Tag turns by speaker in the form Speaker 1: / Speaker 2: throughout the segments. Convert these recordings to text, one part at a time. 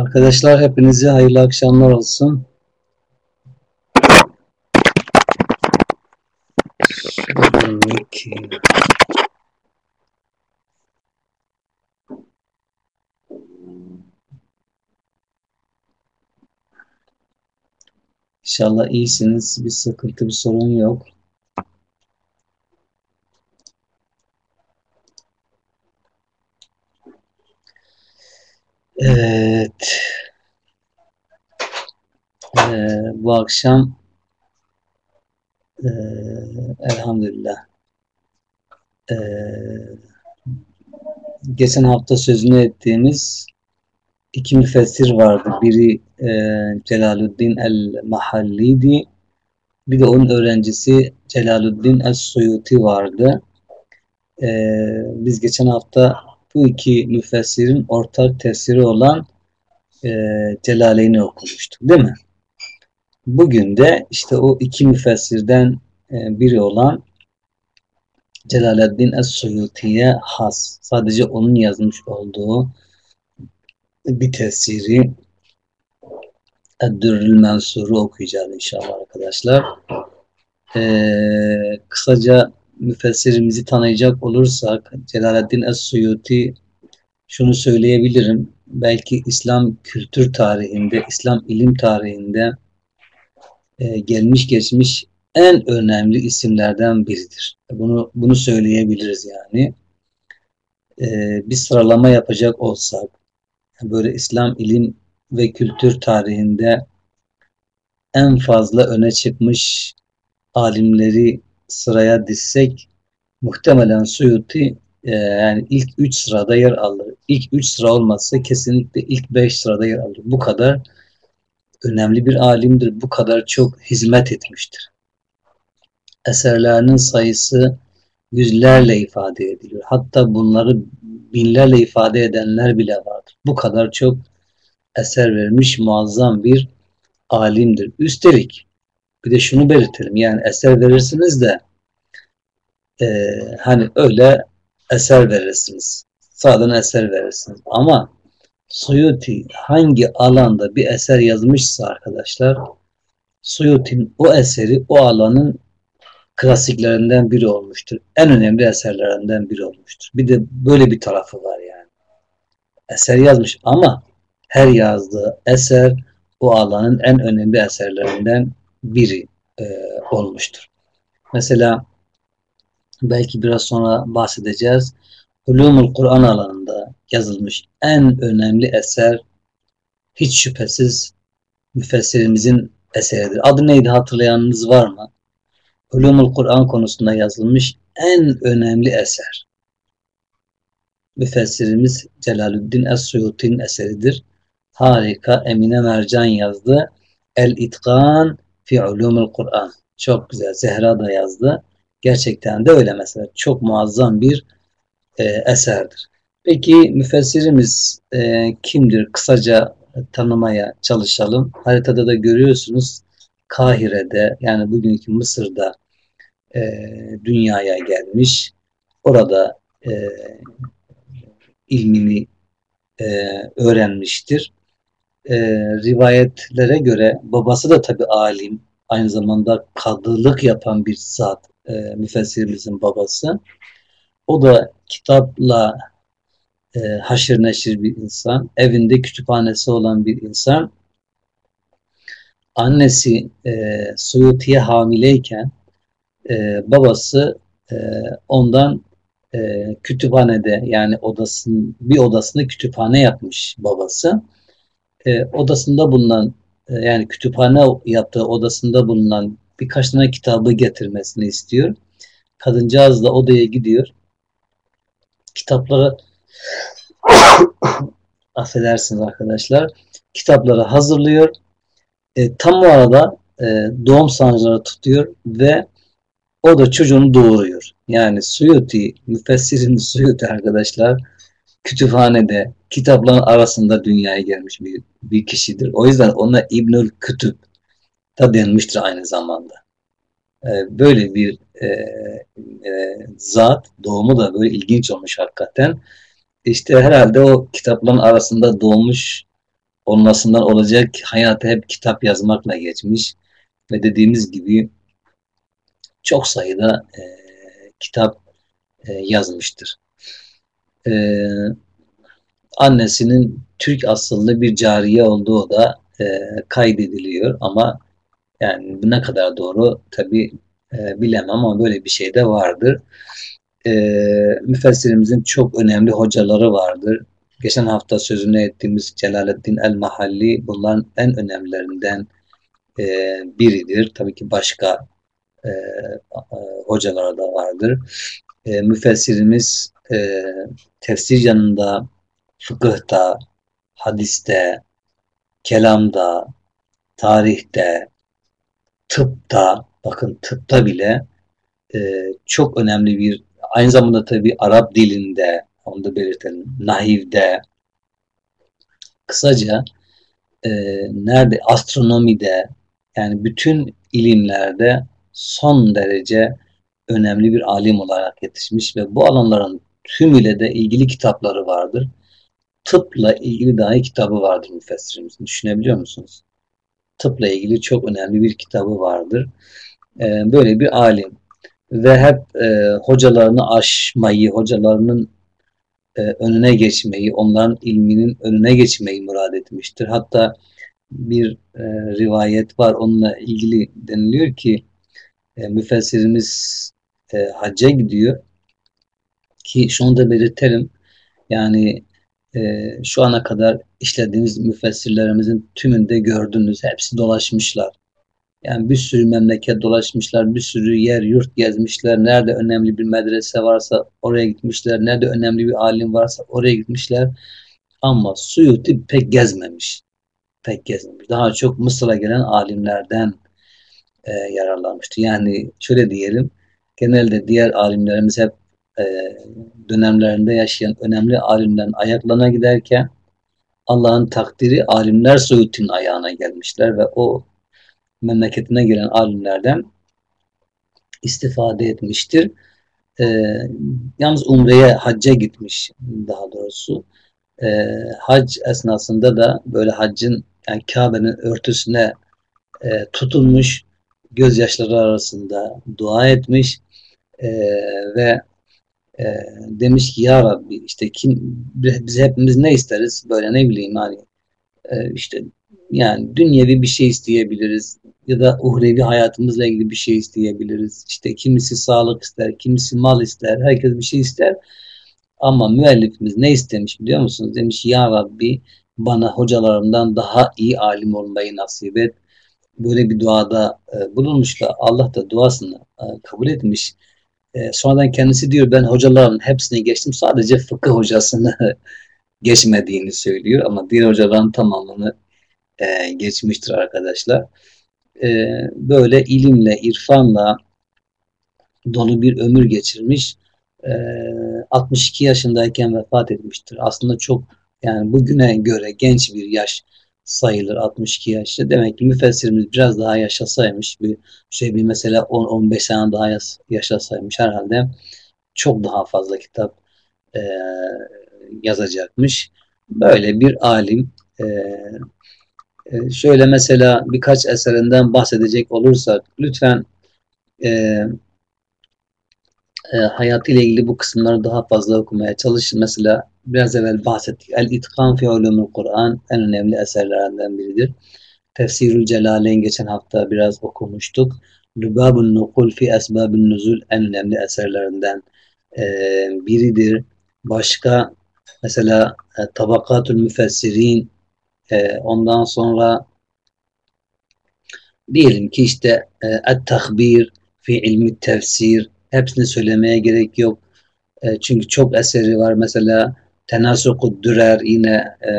Speaker 1: Arkadaşlar hepinize hayırlı akşamlar olsun. İnşallah iyisiniz. Bir sıkıntı, bir sorun yok. Evet. Ee, bu akşam ee, elhamdülillah ee, geçen hafta sözünü ettiğimiz iki müfessir vardı. Biri e, Celaluddin el-Mahallidi bir de onun öğrencisi Celaluddin el-Suyuti vardı. E, biz geçen hafta bu iki müfessirin ortak tefsiri olan e, Celaleyn'i okumuştuk değil mi? Bugün de işte o iki müfessirden e, biri olan Celaleddin Es-Suyuti'ye has. Sadece onun yazmış olduğu bir tefsiri Eddürrül Mensur'u okuyacağız inşallah arkadaşlar. Ee, kısaca müfessirimizi tanıyacak olursak Celaleddin Es-Suyuti şunu söyleyebilirim. Belki İslam kültür tarihinde, İslam ilim tarihinde e, gelmiş geçmiş en önemli isimlerden biridir. Bunu bunu söyleyebiliriz yani. E, bir sıralama yapacak olsak böyle İslam ilim ve kültür tarihinde en fazla öne çıkmış alimleri sıraya dizsek muhtemelen Suyuti e, yani ilk 3 sırada yer alır. İlk 3 sıra olmazsa kesinlikle ilk 5 sırada yer alır. Bu kadar önemli bir alimdir. Bu kadar çok hizmet etmiştir. Eserlerinin sayısı yüzlerle ifade ediliyor. Hatta bunları binlerle ifade edenler bile vardır. Bu kadar çok eser vermiş muazzam bir alimdir. Üstelik bir de şunu belirtelim. Yani eser verirsiniz de e, hani öyle eser verirsiniz. Sağdan eser verirsiniz. Ama Suyuti hangi alanda bir eser yazmışsa arkadaşlar Suyuti'nin o eseri o alanın klasiklerinden biri olmuştur. En önemli eserlerinden biri olmuştur. Bir de böyle bir tarafı var yani. Eser yazmış ama her yazdığı eser o alanın en önemli eserlerinden biri e, olmuştur. Mesela belki biraz sonra bahsedeceğiz. Ulumul Kur'an alanında yazılmış en önemli eser hiç şüphesiz müfessirimizin eseridir. Adı neydi hatırlayanınız var mı? Ulumul Kur'an konusunda yazılmış en önemli eser. Müfessirimiz Celaluddin Es-Suyuti'nin eseridir. Harika Emine Mercan yazdı. El-İtkan fi Ulumul Kur'an. Çok güzel. Zehra da yazdı. Gerçekten de öyle mesela. Çok muazzam bir e, eserdir. Peki müfessirimiz e, kimdir? Kısaca tanımaya çalışalım. Haritada da görüyorsunuz Kahire'de yani bugünkü Mısır'da e, dünyaya gelmiş. Orada e, ilmini e, öğrenmiştir. E, rivayetlere göre babası da tabi alim, aynı zamanda kadılık yapan bir zat, e, müfessirimizin babası. O da kitapla e, haşır neşir bir insan, evinde kütüphanesi olan bir insan. Annesi e, Suyuti'ye hamileyken e, babası e, ondan e, kütüphanede yani odasının bir odasını kütüphane yapmış babası. E, odasında bulunan e, yani kütüphane yaptığı odasında bulunan birkaç tane kitabı getirmesini istiyor. Kadıncağız da odaya gidiyor. Kitapları affedersiniz arkadaşlar. Kitapları hazırlıyor. E, tam o arada e, doğum sancıları tutuyor ve o da çocuğunu doğuruyor. Yani Suyuti, müfessirin Suyuti arkadaşlar kütüphanede kitapların arasında dünyaya gelmiş bir, bir kişidir. O yüzden ona İbnül Kütüb da denmiştir aynı zamanda. Ee, böyle bir e, e, zat, doğumu da böyle ilginç olmuş hakikaten. İşte herhalde o kitapların arasında doğmuş olmasından olacak hayatı hep kitap yazmakla geçmiş ve dediğimiz gibi çok sayıda e, kitap e, yazmıştır. E, annesinin Türk asıllı bir cariye olduğu da e, kaydediliyor ama yani ne kadar doğru tabi e, bilemem ama böyle bir şey de vardır. E, müfessirimizin çok önemli hocaları vardır. Geçen hafta sözünü ettiğimiz Celaleddin el-Mahalli bunların en önemlilerinden e, biridir. Tabii ki başka e, e, hocalara da vardır. E, müfessirimiz e, tefsir yanında fıkıhta, hadiste, kelamda, tarihte, tıpta, bakın tıpta bile e, çok önemli bir, aynı zamanda tabi Arap dilinde, onu da belirtelim, nahivde, kısaca e, nerede, astronomide, yani bütün ilimlerde son derece önemli bir alim olarak yetişmiş ve bu alanların tümüyle de ilgili kitapları vardır. Tıpla ilgili dahi kitabı vardır müfessirimizin. Düşünebiliyor musunuz? Tıpla ilgili çok önemli bir kitabı vardır. Ee, böyle bir alim ve hep e, hocalarını aşmayı, hocalarının e, önüne geçmeyi, onların ilminin önüne geçmeyi murad etmiştir. Hatta bir e, rivayet var onunla ilgili deniliyor ki e, müfessirimiz e, hacca gidiyor ki şunu da belirtelim yani e, şu ana kadar işlediğimiz müfessirlerimizin tümünde gördünüz hepsi dolaşmışlar. Yani bir sürü memleket dolaşmışlar, bir sürü yer, yurt gezmişler. Nerede önemli bir medrese varsa oraya gitmişler. Nerede önemli bir alim varsa oraya gitmişler. Ama Suyuti pek gezmemiş. Pek gezmemiş. Daha çok Mısır'a gelen alimlerden e, yararlanmıştı. Yani şöyle diyelim, genelde diğer alimlerimiz hep e, dönemlerinde yaşayan önemli alimlerin ayaklarına giderken Allah'ın takdiri alimler Suud'un ayağına gelmişler ve o memleketine gelen alimlerden istifade etmiştir. E, yalnız Umre'ye, hacca gitmiş daha doğrusu. E, hac esnasında da böyle haccın yani Kabe'nin örtüsüne e, tutulmuş gözyaşları arasında dua etmiş e, ve e, demiş ki ya Rabbi işte kim biz hepimiz ne isteriz böyle ne bileyim hani e, işte yani dünyevi bir şey isteyebiliriz ya da uhrevi hayatımızla ilgili bir şey isteyebiliriz. İşte kimisi sağlık ister, kimisi mal ister, herkes bir şey ister. Ama müellifimiz ne istemiş biliyor musunuz? Demiş ya Rabbi bana hocalarımdan daha iyi alim olmayı nasip et. Böyle bir duada e, bulunmuş da Allah da duasını e, kabul etmiş. E, sonradan kendisi diyor ben hocaların hepsini geçtim sadece fıkıh hocasını geçmediğini söylüyor ama diğer hocaların tamamını e, geçmiştir arkadaşlar. E, böyle ilimle, irfanla dolu bir ömür geçirmiş. E, 62 yaşındayken vefat etmiştir. Aslında çok yani bugüne göre genç bir yaş sayılır 62 yaşta. Demek ki müfessirimiz biraz daha yaşasaymış bir şey bir mesela 10-15 sene daha yaşasaymış herhalde çok daha fazla kitap e, yazacakmış. Böyle bir alim e, e, şöyle mesela birkaç eserinden bahsedecek olursak lütfen e, e, hayatıyla ilgili bu kısımları daha fazla okumaya çalışın. Mesela biraz evvel bahsettik. El-İtkan fi ulumul Kur'an en önemli eserlerinden biridir. Tefsirül Celaleyn geçen hafta biraz okumuştuk. Lübabun Nukul fi Esbabun Nuzul en önemli eserlerinden e, biridir. Başka mesela e, Tabakatul Müfessirin e, ondan sonra diyelim ki işte Et-Tahbir fi ilmi tefsir hepsini söylemeye gerek yok. E, çünkü çok eseri var. Mesela Tenasukud Dürer yine e,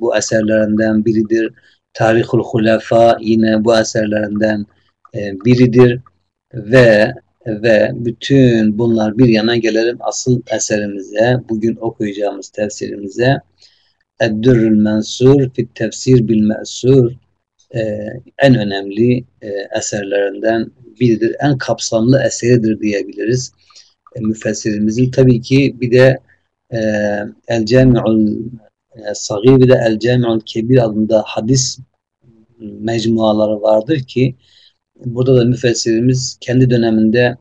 Speaker 1: bu eserlerinden biridir. Tarihul Hulefa yine bu eserlerinden e, biridir. Ve ve bütün bunlar bir yana gelelim asıl eserimize, bugün okuyacağımız tefsirimize. Eddürrül Mensur fit tefsir bil me'sur e, en önemli e, eserlerinden biridir. En kapsamlı eseridir diyebiliriz. E, müfessirimizin tabii ki bir de e, El Cami'ul e, Sagir bir de El Cami'ul Kebir adında hadis mecmuaları vardır ki burada da müfessirimiz kendi döneminde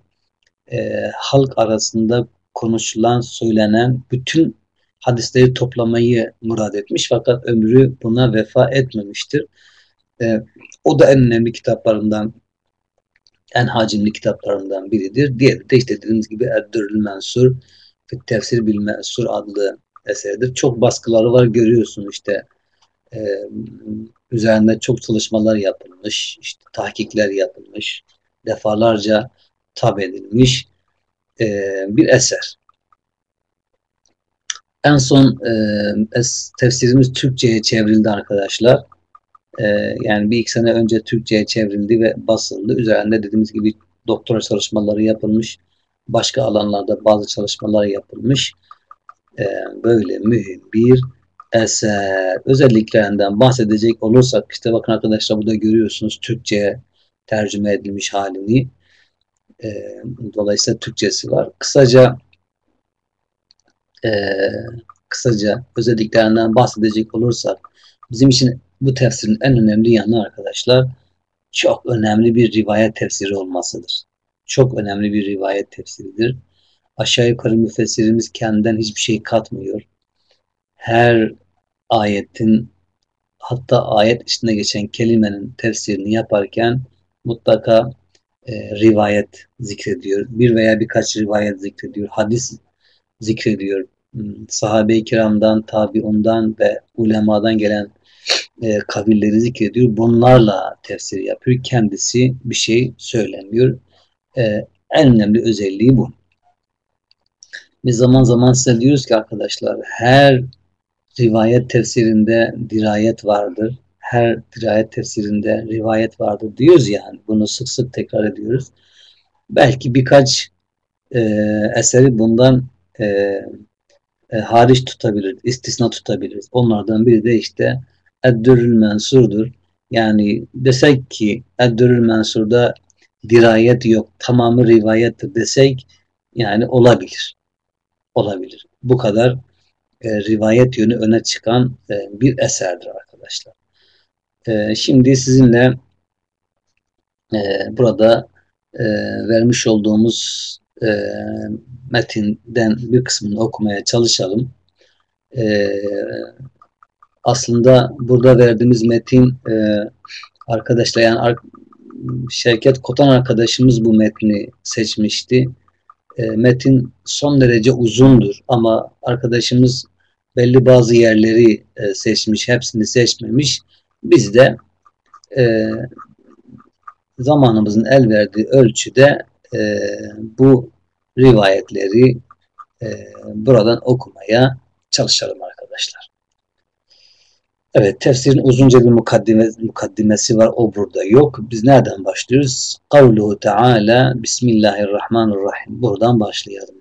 Speaker 1: e, halk arasında konuşulan, söylenen bütün hadisleri toplamayı murad etmiş fakat ömrü buna vefa etmemiştir. E, o da en önemli kitaplarından en hacimli kitaplarından biridir. Diğeri de işte dediğimiz gibi Eddürül Mensur Tefsir Bil Mensur adlı eseridir. Çok baskıları var görüyorsun işte e, üzerinde çok çalışmalar yapılmış, işte tahkikler yapılmış, defalarca tab edilmiş e, bir eser. En son e, tefsirimiz Türkçe'ye çevrildi arkadaşlar. E, yani bir iki sene önce Türkçe'ye çevrildi ve basıldı. Üzerinde dediğimiz gibi doktora çalışmaları yapılmış. Başka alanlarda bazı çalışmalar yapılmış. E, böyle mühim bir eser. Özelliklerinden bahsedecek olursak işte bakın arkadaşlar burada görüyorsunuz Türkçe'ye tercüme edilmiş halini. E, dolayısıyla Türkçesi var. Kısaca e, kısaca özelliklerinden bahsedecek olursak bizim için bu tefsirin en önemli yanı arkadaşlar çok önemli bir rivayet tefsiri olmasıdır. Çok önemli bir rivayet tefsiridir. Aşağı yukarı müfessirimiz kendinden hiçbir şey katmıyor. Her ayetin hatta ayet içinde geçen kelimenin tefsirini yaparken mutlaka e, rivayet zikrediyor. Bir veya birkaç rivayet zikrediyor. Hadis zikrediyor. Hmm, sahabe-i kiramdan, tabiundan ve ulemadan gelen e, kabilleri zikrediyor. Bunlarla tefsir yapıyor. Kendisi bir şey söylemiyor. E, en önemli özelliği bu. Biz zaman zaman size diyoruz ki arkadaşlar her rivayet tefsirinde dirayet vardır. Her dirayet tefsirinde rivayet vardır diyoruz yani. Bunu sık sık tekrar ediyoruz. Belki birkaç e, eseri bundan e, e, hariç tutabiliriz, istisna tutabiliriz. Onlardan biri de işte Eddürül Mensur'dur. Yani desek ki Eddürül Mensur'da dirayet yok, tamamı rivayettir desek yani olabilir. Olabilir. Bu kadar e, rivayet yönü öne çıkan e, bir eserdir arkadaşlar. E, şimdi sizinle e, burada e, vermiş olduğumuz e, metinden bir kısmını okumaya çalışalım. E, aslında burada verdiğimiz metin e, arkadaşlar yani Şevket Kotan arkadaşımız bu metni seçmişti. E, metin son derece uzundur ama arkadaşımız belli bazı yerleri e, seçmiş, hepsini seçmemiş. Biz de e, zamanımızın el verdiği ölçüde e, bu rivayetleri e, buradan okumaya çalışalım arkadaşlar. Evet, tefsirin uzunca bir mukaddime, mukaddimesi var. O burada yok. Biz nereden başlıyoruz? Kavluhu Teala Bismillahirrahmanirrahim. Buradan başlayalım.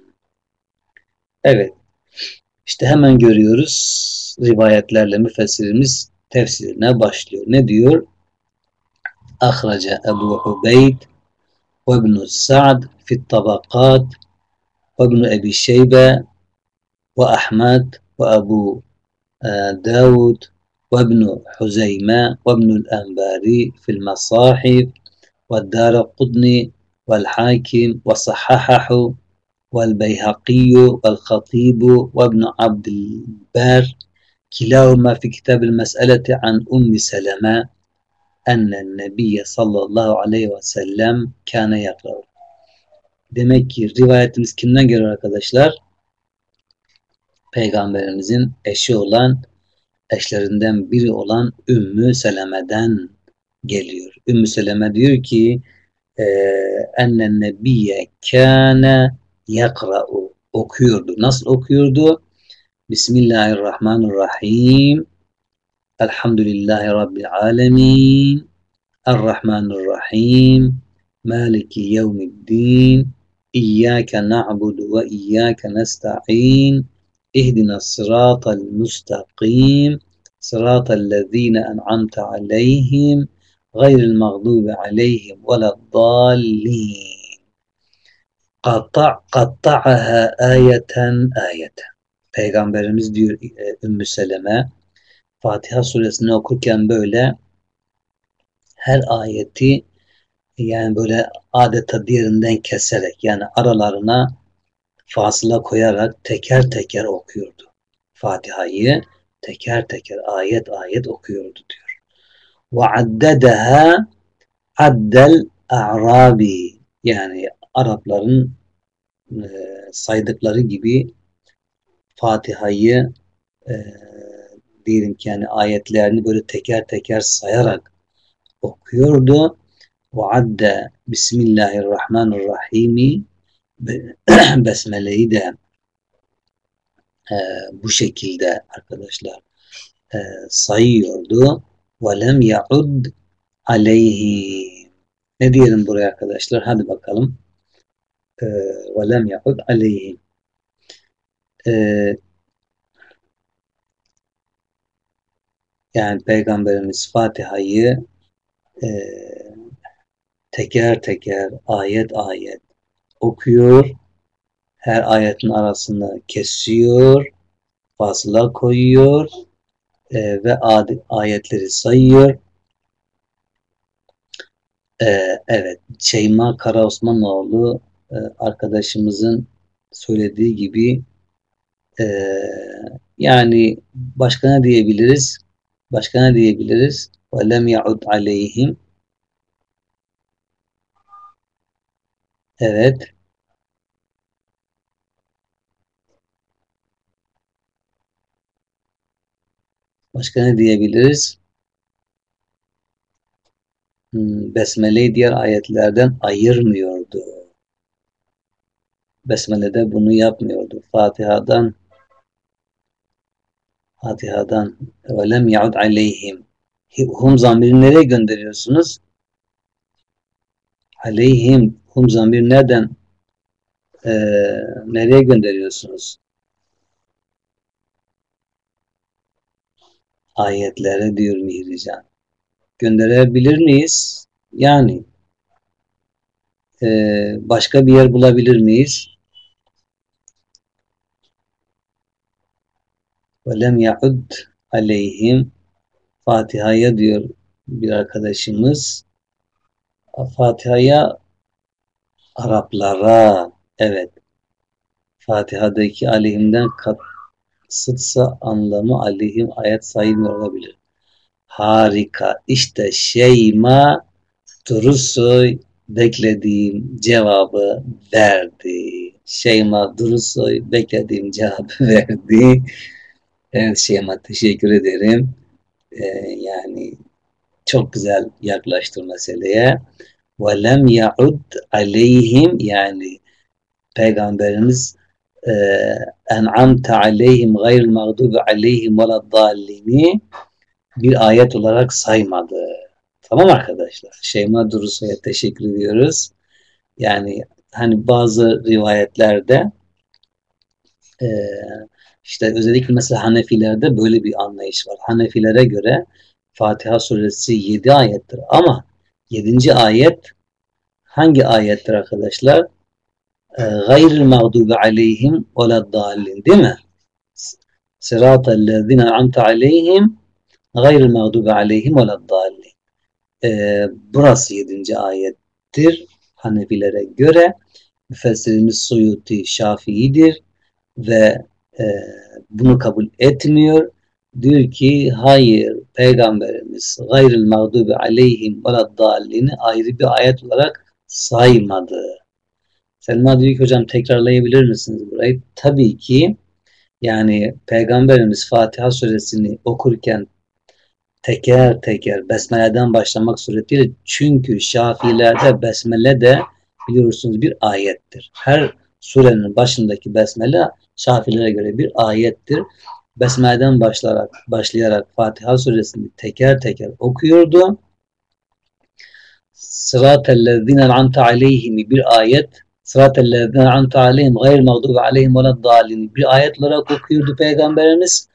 Speaker 1: Evet. İşte hemen görüyoruz rivayetlerle müfessirimiz tefsirine başlıyor. Ne diyor? Ahraca Ebu Ubeyd وابن سعد في الطبقات وابن أبي شيبة وأحمد وأبو آه، داود وابن حزيمة وابن الأنباري في المصاحف والدار القطني والحاكم وصححه والبيهقي والخطيب وابن عبد البار كلاهما في كتاب المسألة عن أم سلمة. ennen nebiyye sallallahu aleyhi ve sellem kâne yakrav. Demek ki rivayetimiz kimden geliyor arkadaşlar? Peygamberimizin eşi olan, eşlerinden biri olan Ümmü Seleme'den geliyor. Ümmü Seleme diyor ki e, ennen nebiyye kâne yakra'u okuyordu. Nasıl okuyordu? Bismillahirrahmanirrahim. الحمد لله رب العالمين الرحمن الرحيم مالك يوم الدين إياك نعبد وإياك نستعين اهدنا الصراط المستقيم صراط الذين أنعمت عليهم غير المغضوب عليهم ولا الضالين. قطع قطعها آية آية. Peygamberimiz diyor e, Ümmü Seleme Fatiha suresini okurken böyle her ayeti yani böyle adeta diğerinden keserek yani aralarına fasıla koyarak teker teker okuyordu. Fatiha'yı teker teker ayet ayet okuyordu diyor. Ve addedeha addel a'rabi yani Arapların e, saydıkları gibi Fatiha'yı e, diyelim ki yani ayetlerini böyle teker teker sayarak okuyordu. Ve adde Bismillahirrahmanirrahim Besmele'yi de e, bu şekilde arkadaşlar e, sayıyordu. Ve lem yaud aleyhi ne diyelim buraya arkadaşlar? Hadi bakalım. Ee, ve lem yaud aleyhim. Yani Peygamberimiz Fatiha'yı e, teker teker, ayet ayet okuyor. Her ayetin arasını kesiyor, fasıla koyuyor e, ve ayetleri sayıyor. Ee, evet, Şeyma Karaosmanoğlu e, arkadaşımızın söylediği gibi e, yani başka ne diyebiliriz? Başka ne diyebiliriz? وَلَمْ يَعُدْ عَلَيْهِمْ Evet. Başka ne diyebiliriz? Hmm, Besmele'yi diğer ayetlerden ayırmıyordu. Besmele'de bunu yapmıyordu. Fatiha'dan Fatiha'dan ve lem yaud aleyhim hum zamiri nereye gönderiyorsunuz? Aleyhim hum zamiri nereden e, nereye gönderiyorsunuz? Ayetlere diyor Mihrican gönderebilir miyiz? Yani e, başka bir yer bulabilir miyiz? Ve lem ya'ud aleyhim Fatiha'ya diyor bir arkadaşımız. Fatiha'ya Araplara evet Fatiha'daki aleyhimden kasıtsa anlamı aleyhim ayet sayılmıyor olabilir. Harika. İşte Şeyma Durusoy beklediğim cevabı verdi. Şeyma Durusoy beklediğim cevabı verdi. Evet Şeyma teşekkür ederim. Ee, yani çok güzel yaklaştır meseleye. Lem yaud aleyhim yani Peygamberimiz e, en'amte aleyhim gayril mağdubi aleyhim veleddallini bir ayet olarak saymadı. Tamam arkadaşlar. Şeyma Durusa'ya teşekkür ediyoruz. Yani hani bazı rivayetlerde e, işte özellikle mesela Hanefilerde böyle bir anlayış var. Hanefilere göre Fatiha suresi 7 ayettir ama 7. ayet hangi ayettir arkadaşlar? E, gayril mağdubi aleyhim ve dallin değil mi? Sıratellezine amte aleyhim gayril mağdubi aleyhim ve leddallin. Ee, burası 7. ayettir. Hanefilere göre müfessirimiz Suyuti Şafii'dir ve e, bunu kabul etmiyor. Diyor ki hayır peygamberimiz gayril mağdubi aleyhim ve leddallini ayrı bir ayet olarak saymadı. Selma diyor ki hocam tekrarlayabilir misiniz burayı? Tabii ki yani Peygamberimiz Fatiha suresini okurken teker teker Besmele'den başlamak suretiyle çünkü Şafilerde Besmele de biliyorsunuz bir ayettir. Her surenin başındaki Besmele Şafilere göre bir ayettir. Besmele'den başlayarak, başlayarak Fatiha suresini teker teker okuyordu. Sıratellezine an'te aleyhimi bir ayet Sıratellezine an'te aleyhim gayr mağdubi aleyhim ve bir ayet olarak okuyordu Peygamberimiz.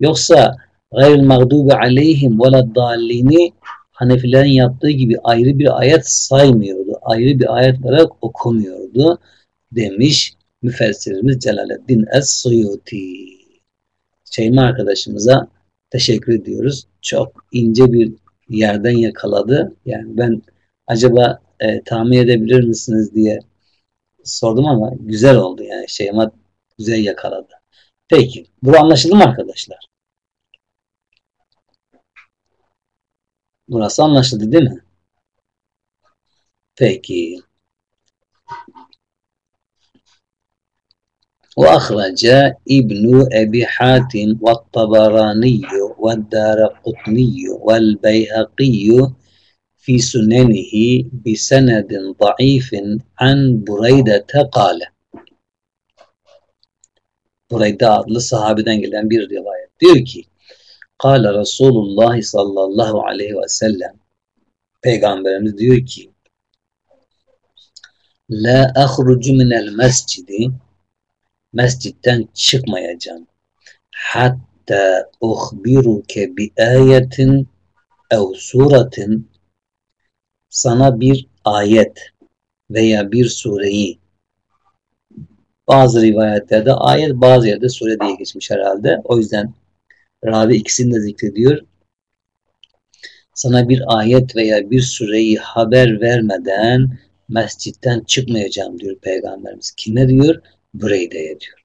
Speaker 1: Yoksa gayril mağdubi aleyhim veleddallini Hanefilerin yaptığı gibi ayrı bir ayet saymıyordu. Ayrı bir ayet olarak okumuyordu demiş müfessirimiz Celaleddin Es-Suyuti. Şeyma arkadaşımıza teşekkür ediyoruz. Çok ince bir yerden yakaladı. Yani ben acaba e, tahmin edebilir misiniz diye sordum ama güzel oldu yani Şeyma güzel yakaladı. Peki. Bu anlaşıldı mı arkadaşlar? Burası anlaşıldı değil mi? Peki. وأخرج ابن أبي حاتم والطبراني والدارقطني والبيهقي في سننه بسند ضعيف عن بريدة قال Burayda adlı sahabeden gelen bir rivayet. Diyor ki Kale Resulullah sallallahu aleyhi ve sellem Peygamberimiz diyor ki La ahrucu minel mescidi mescitten çıkmayacağım. Hatta uhbiruke bi ayetin ev suratin sana bir ayet veya bir sureyi bazı rivayetlerde ayet bazı yerde sure diye geçmiş herhalde. O yüzden Ravi ikisini de zikrediyor. Sana bir ayet veya bir sureyi haber vermeden mescitten çıkmayacağım diyor Peygamberimiz. Kime diyor? Bureyde'ye diyor.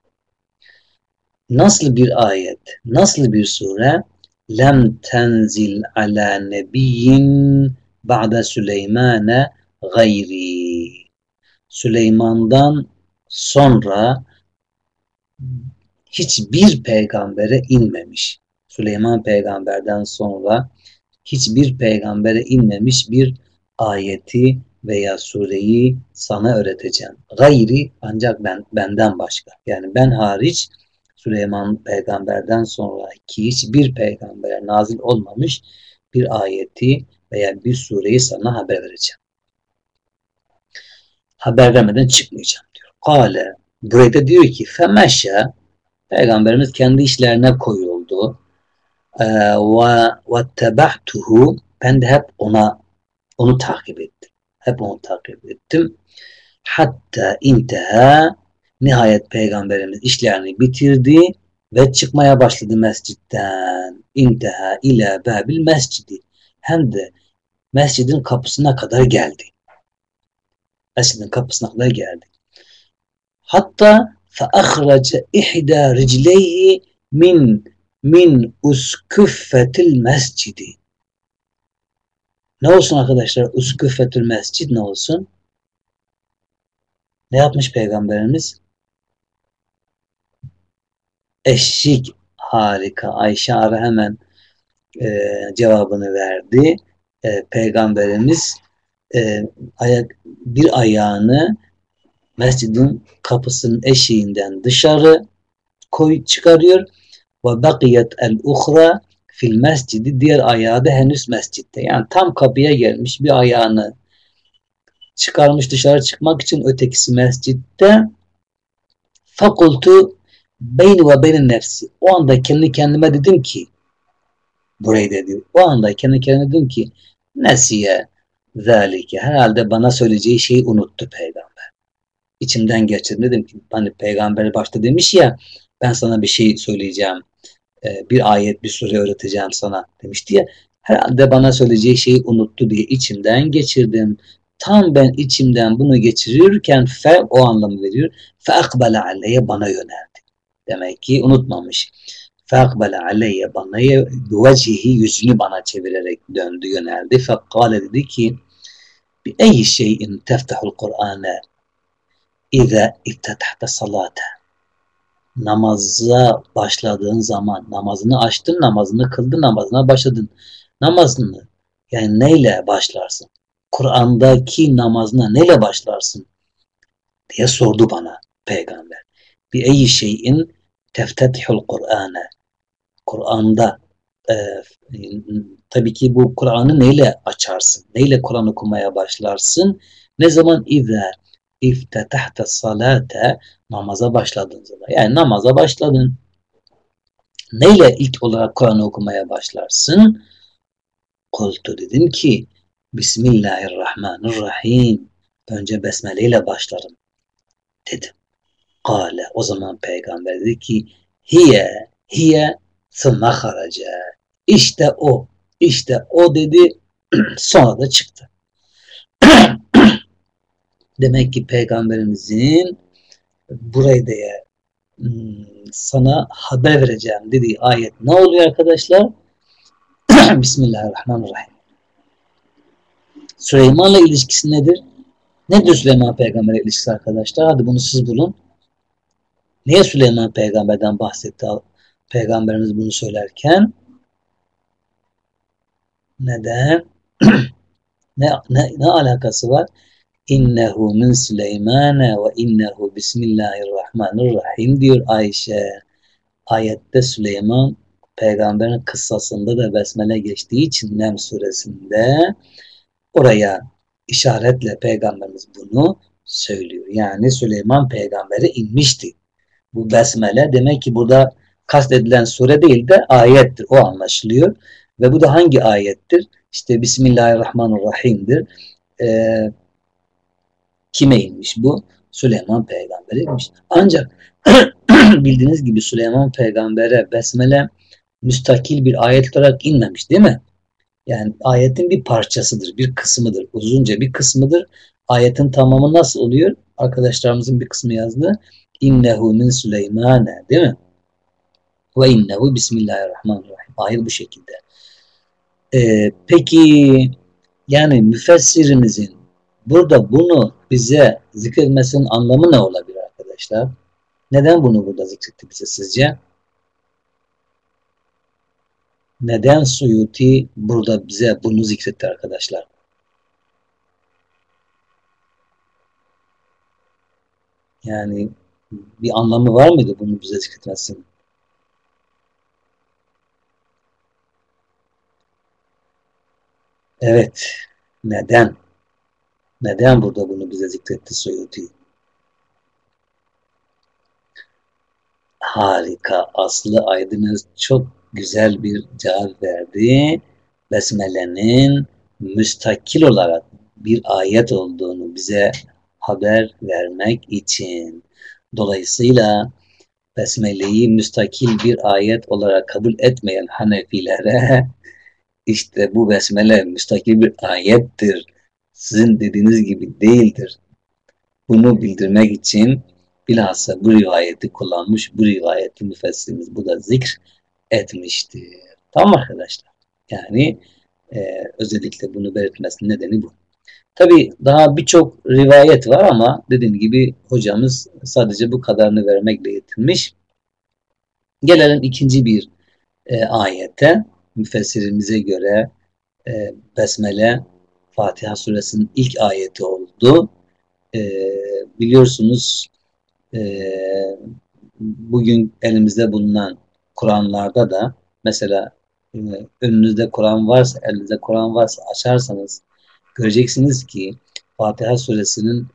Speaker 1: Nasıl bir ayet? Nasıl bir sure? Lem tenzil ala nebiyyin ba'de Süleymane gayri. Süleyman'dan sonra hiçbir peygambere inmemiş. Süleyman peygamberden sonra hiçbir peygambere inmemiş bir ayeti veya sureyi sana öğreteceğim. Gayri ancak ben benden başka. Yani ben hariç Süleyman peygamberden sonra ki hiçbir peygambere nazil olmamış bir ayeti veya bir sureyi sana haber vereceğim. Haber vermeden çıkmayacağım diyor. Kale burada diyor ki femeşe Peygamberimiz kendi işlerine koyuldu. Ee, ve vettebahtuhu ben de hep ona onu takip ettim. Hep onu takip ettim. Hatta inteha nihayet peygamberimiz işlerini bitirdi ve çıkmaya başladı mescitten. İnteha ila babil mescidi. Hem de mescidin kapısına kadar geldi. Mescidin kapısına kadar geldi. Hatta فأخرج إحدى رجليه من min usküffetil mescidi. Ne olsun arkadaşlar? Usküffetül mescid ne olsun? Ne yapmış Peygamberimiz? Eşik harika. Ayşe Ara hemen e, cevabını verdi. E, Peygamberimiz e, ayak bir ayağını mescidin kapısının eşiğinden dışarı koy çıkarıyor ve bakiyet el uhra fil mescidi diğer ayağı da henüz mescitte. Yani tam kapıya gelmiş bir ayağını çıkarmış dışarı çıkmak için ötekisi mescitte fakultu beyni ve beynin nefsi. O anda kendi kendime dedim ki burayı dedi. O anda kendi kendime dedim ki nesiye zalike. Herhalde bana söyleyeceği şeyi unuttu peygamber içimden geçirdim. Dedim ki hani peygamber başta demiş ya ben sana bir şey söyleyeceğim. E, bir ayet bir sure öğreteceğim sana demişti ya. Herhalde bana söyleyeceği şeyi unuttu diye içimden geçirdim. Tam ben içimden bunu geçiriyorken fe o anlamı veriyor. Fe akbele aleyye bana yöneldi. Demek ki unutmamış. Fe akbele aleyye bana vecihi yüzünü bana çevirerek döndü yöneldi. Fe kâle dedi ki bi ey şeyin teftahul Kur'an'e İze iftetahte salate. Namaza başladığın zaman namazını açtın, namazını kıldın, namazına başladın. Namazını yani neyle başlarsın? Kur'an'daki namazına neyle başlarsın? diye sordu bana peygamber. Bir eyi şeyin teftetihul Kur'an'e. Kur'an'da e, tabii ki bu Kur'an'ı neyle açarsın? Neyle Kur'an okumaya başlarsın? Ne zaman ize İftetahte salate namaza başladığın zaman. Yani namaza başladın. Neyle ilk olarak Kur'an okumaya başlarsın? Kultu dedim ki Bismillahirrahmanirrahim. Önce besmele ile başlarım dedim. Kale. O zaman peygamber dedi ki hiye, hiye sıma haraca. İşte o, işte o dedi sonra da çıktı. Demek ki peygamberimizin burayı da hmm, sana haber vereceğim dediği ayet ne oluyor arkadaşlar? Bismillahirrahmanirrahim. Süleyman'la ilişkisi nedir? Nedir Süleyman peygamberle ilişkisi arkadaşlar? Hadi bunu siz bulun. Niye Süleyman peygamberden bahsetti peygamberimiz bunu söylerken? Neden? ne, ne, ne alakası var? İnnehu min Süleymane ve innehu bismillahirrahmanirrahim diyor Ayşe. Ayette Süleyman peygamberin kıssasında da besmele geçtiği için Nem suresinde oraya işaretle peygamberimiz bunu söylüyor. Yani Süleyman peygambere inmişti. Bu besmele demek ki burada kastedilen sure değil de ayettir. O anlaşılıyor. Ve bu da hangi ayettir? İşte Bismillahirrahmanirrahim'dir. Ee, kime inmiş bu? Süleyman peygambere inmiş. Ancak bildiğiniz gibi Süleyman peygambere besmele müstakil bir ayet olarak inmemiş değil mi? Yani ayetin bir parçasıdır, bir kısmıdır, uzunca bir kısmıdır. Ayetin tamamı nasıl oluyor? Arkadaşlarımızın bir kısmı yazdı. İnnehu min Süleymane değil mi? Ve innehu bismillahirrahmanirrahim. Ayet bu şekilde. Ee, peki yani müfessirimizin burada bunu bize zikretmesinin anlamı ne olabilir arkadaşlar? Neden bunu burada zikretti bize sizce? Neden Suyuti burada bize bunu zikretti arkadaşlar? Yani bir anlamı var mıydı bunu bize zikretmesinin? Evet. Neden? Neden burada bunu bize zikretti Suyuti? Harika. Aslı Aydınız çok güzel bir cevap verdi. Besmele'nin müstakil olarak bir ayet olduğunu bize haber vermek için. Dolayısıyla Besmele'yi müstakil bir ayet olarak kabul etmeyen Hanefilere işte bu Besmele müstakil bir ayettir. Sizin dediğiniz gibi değildir. Bunu bildirmek için bilhassa bu rivayeti kullanmış, bu rivayeti müfessirimiz bu da zikr etmiştir. Tamam arkadaşlar? Yani e, özellikle bunu belirtmesinin nedeni bu. Tabi daha birçok rivayet var ama dediğim gibi hocamız sadece bu kadarını vermekle yetinmiş. Gelelim ikinci bir e, ayete. Müfessirimize göre e, Besmele Fatiha suresinin ilk ayeti oldu. E, biliyorsunuz e, bugün elimizde bulunan Kur'anlarda da mesela e, önünüzde Kur'an varsa, elinizde Kur'an varsa açarsanız göreceksiniz ki Fatiha suresinin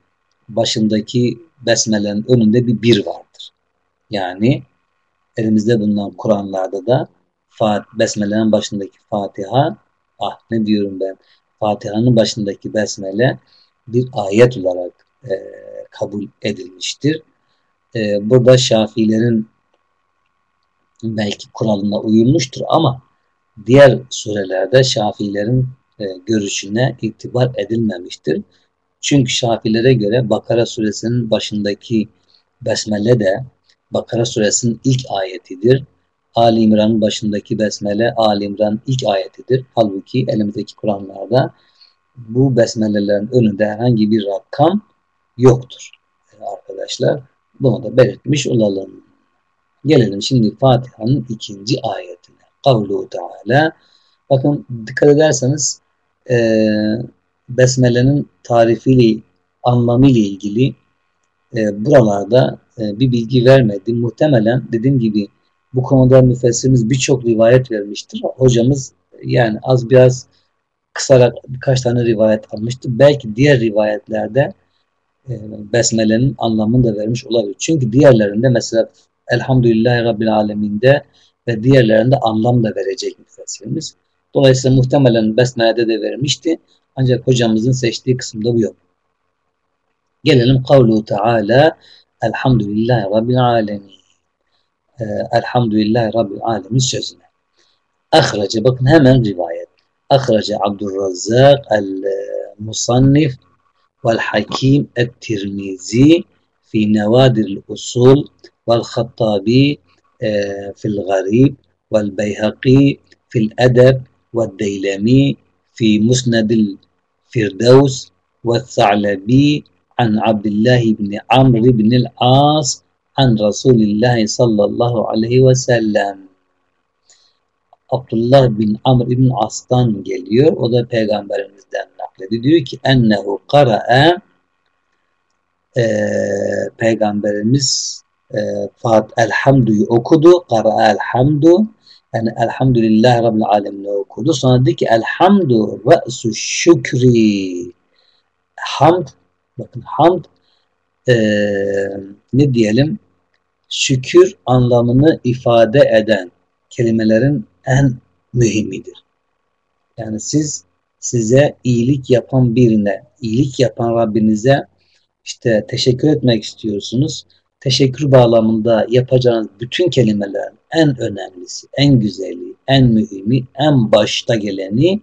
Speaker 1: başındaki besmelerin önünde bir bir vardır. Yani elimizde bulunan Kur'anlarda da besmelerin başındaki Fatiha ah ne diyorum ben Fatiha'nın başındaki besmele bir ayet olarak e, kabul edilmiştir. E, burada Şafilerin belki kuralına uyulmuştur ama diğer surelerde Şafilerin e, görüşüne itibar edilmemiştir. Çünkü Şafilere göre Bakara suresinin başındaki Besmele de Bakara suresinin ilk ayetidir. Ali İmran'ın başındaki Besmele Ali İmran'ın ilk ayetidir. Halbuki elimizdeki Kur'anlarda bu besmelelerin önünde herhangi bir rakam yoktur arkadaşlar. Bunu da belirtmiş olalım. Gelelim şimdi Fatiha'nın ikinci ayetine. Kavlu Teala. Bakın dikkat ederseniz e, Besmele'nin tarifiyle, anlamıyla ilgili e, buralarda e, bir bilgi vermedi. Muhtemelen dediğim gibi bu konuda müfessirimiz birçok rivayet vermiştir. Hocamız yani az biraz kısarak birkaç tane rivayet almıştı. Belki diğer rivayetlerde e, Besmele'nin anlamını da vermiş olabilir. Çünkü diğerlerinde mesela Elhamdülillahi Rabbil Aleminde ve diğerlerinde anlam da verecek müfessirimiz. Dolayısıyla muhtemelen Besmele'de de vermişti. Ancak hocamızın seçtiği kısımda bu yok. Gelelim kavlu Teala Elhamdülillahi Rabbil Alemin. E, Elhamdülillahi Rabbil Alemin sözüne. Ahrece bakın hemen rivayet. Ahrece Abdurrazzak el-Musannif vel-Hakim et-Tirmizi fi nevadir usul vel-Hattabi fil garib vel-Beyhaki fil edeb vel-Deylemi fi musnedil Firdevs ve-Tha'lebi an Abdullah ibn Amr ibn el-As an Resulillah sallallahu aleyhi ve sellem. Abdullah bin Amr ibn As'tan geliyor. O da peygamberimizden naklediyor. Diyor ki ennehu kara'a e, peygamberimiz e, Fat elhamdu'yu okudu. Kara'a elhamdu yani elhamdülillah Rabbil alemin okudu. Sonra dedi ki elhamdu re'su şükri hamd bakın hamd e, ne diyelim şükür anlamını ifade eden kelimelerin en mühimidir. Yani siz size iyilik yapan birine, iyilik yapan Rabbinize işte teşekkür etmek istiyorsunuz. Teşekkür bağlamında yapacağınız bütün kelimelerin en önemlisi, en güzeli, en mühimi, en başta geleni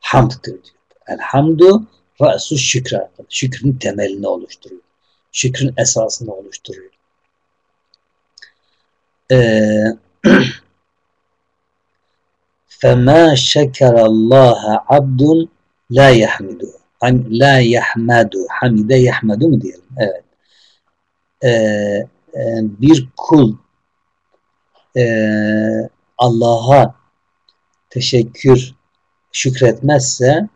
Speaker 1: hamddır diyor. Elhamdu ra'su arkadaşlar. Şükrün temelini oluşturuyor. Şükrün esasını oluşturuyor. Ee, فَمَا شَكَرَ اللّٰهَ عَبْدٌ la yahmidu. La yahmadu. Hamide yahmadu mu diyelim? Evet. Ee, e, bir kul e, Allah'a teşekkür şükretmezse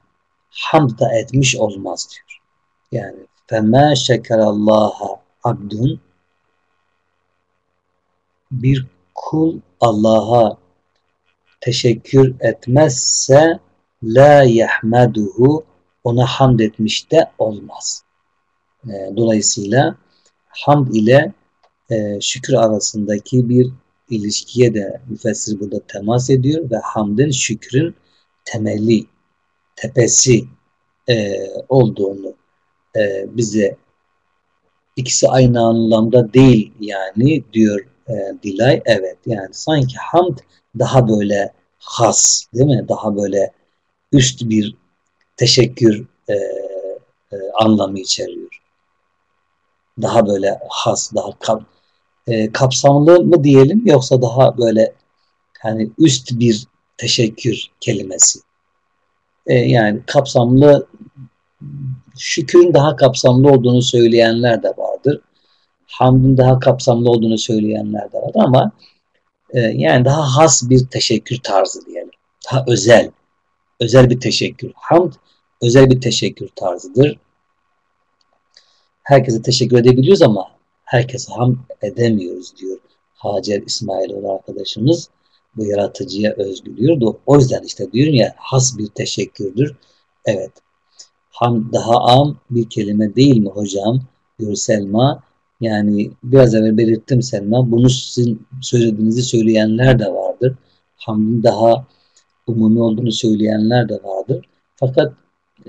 Speaker 1: hamd da etmiş olmaz diyor. Yani فَمَا شَكَرَ اللّٰهَ abdun bir kul Allah'a teşekkür etmezse la yahmaduhu ona hamd etmiş de olmaz. E, dolayısıyla hamd ile e, şükür arasındaki bir ilişkiye de müfessir burada temas ediyor ve hamdın şükrün temeli, tepesi e, olduğunu e, bize ikisi aynı anlamda değil yani diyor e, Dilay. Evet yani sanki hamd daha böyle has değil mi? Daha böyle üst bir teşekkür e, e, anlamı içeriyor. Daha böyle has, daha kap, e, kapsamlı mı diyelim yoksa daha böyle hani üst bir teşekkür kelimesi. E, yani kapsamlı şükrün daha kapsamlı olduğunu söyleyenler de vardır. Hamdın daha kapsamlı olduğunu söyleyenler de vardır ama e, yani daha has bir teşekkür tarzı diyelim. Daha özel, özel bir teşekkür. Hamd özel bir teşekkür tarzıdır. Herkese teşekkür edebiliyoruz ama herkese ham edemiyoruz diyor Hacer İsmailoğlu arkadaşımız. Bu yaratıcıya özgü diyor. O yüzden işte diyorum ya has bir teşekkürdür. Evet. Ham daha am bir kelime değil mi hocam? Diyor Selma. Yani biraz evvel belirttim Selma. Bunu sizin söylediğinizi söyleyenler de vardır. Hamdın daha umumi olduğunu söyleyenler de vardır. Fakat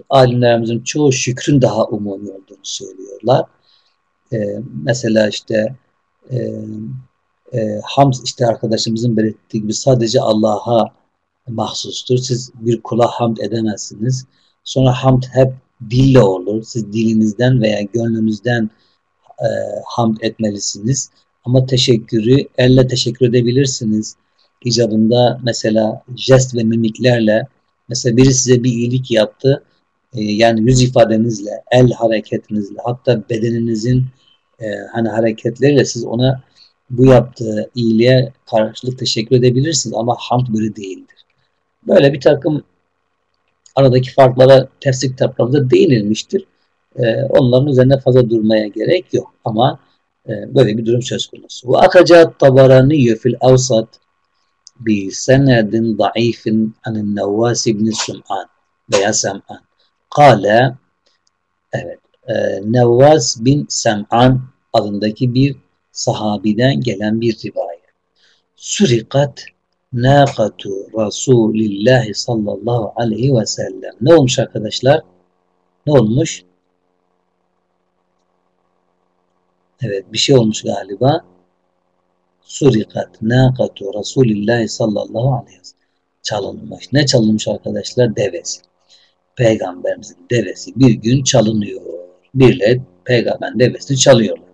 Speaker 1: alimlerimizin çoğu şükrün daha umumi olduğunu söylüyorlar. Ee, mesela işte e, e, hamd işte arkadaşımızın belirttiği gibi sadece Allah'a mahsustur. Siz bir kula hamd edemezsiniz. Sonra hamd hep dille olur. Siz dilinizden veya gönlünüzden e, hamd etmelisiniz. Ama teşekkürü elle teşekkür edebilirsiniz. İcabında mesela jest ve mimiklerle mesela biri size bir iyilik yaptı. E, yani yüz ifadenizle, el hareketinizle hatta bedeninizin e, hani hareketleriyle siz ona bu yaptığı iyiliğe karşılık teşekkür edebilirsiniz ama hamd böyle değildir. Böyle bir takım aradaki farklara tefsir kitaplarında değinilmiştir. Ee, onların üzerine fazla durmaya gerek yok ama e, böyle bir durum söz konusu. Ve akacat tabarani fil avsat bi senedin zayıfin anin Nevvas ibn Sum'an veya Sem'an. Kale evet e, Nevvas bin Sem'an adındaki bir sahabiden gelen bir rivayet. Surikat nâkatu Resulillahi sallallahu aleyhi ve sellem. Ne olmuş arkadaşlar? Ne olmuş? Evet bir şey olmuş galiba. surikat naqatu Resulillah sallallahu aleyhi ve sellem. Çalınmış. Ne çalınmış arkadaşlar? Devesi. Peygamberimizin devesi bir gün çalınıyor. Birileri peygamberin devesini çalıyorlar.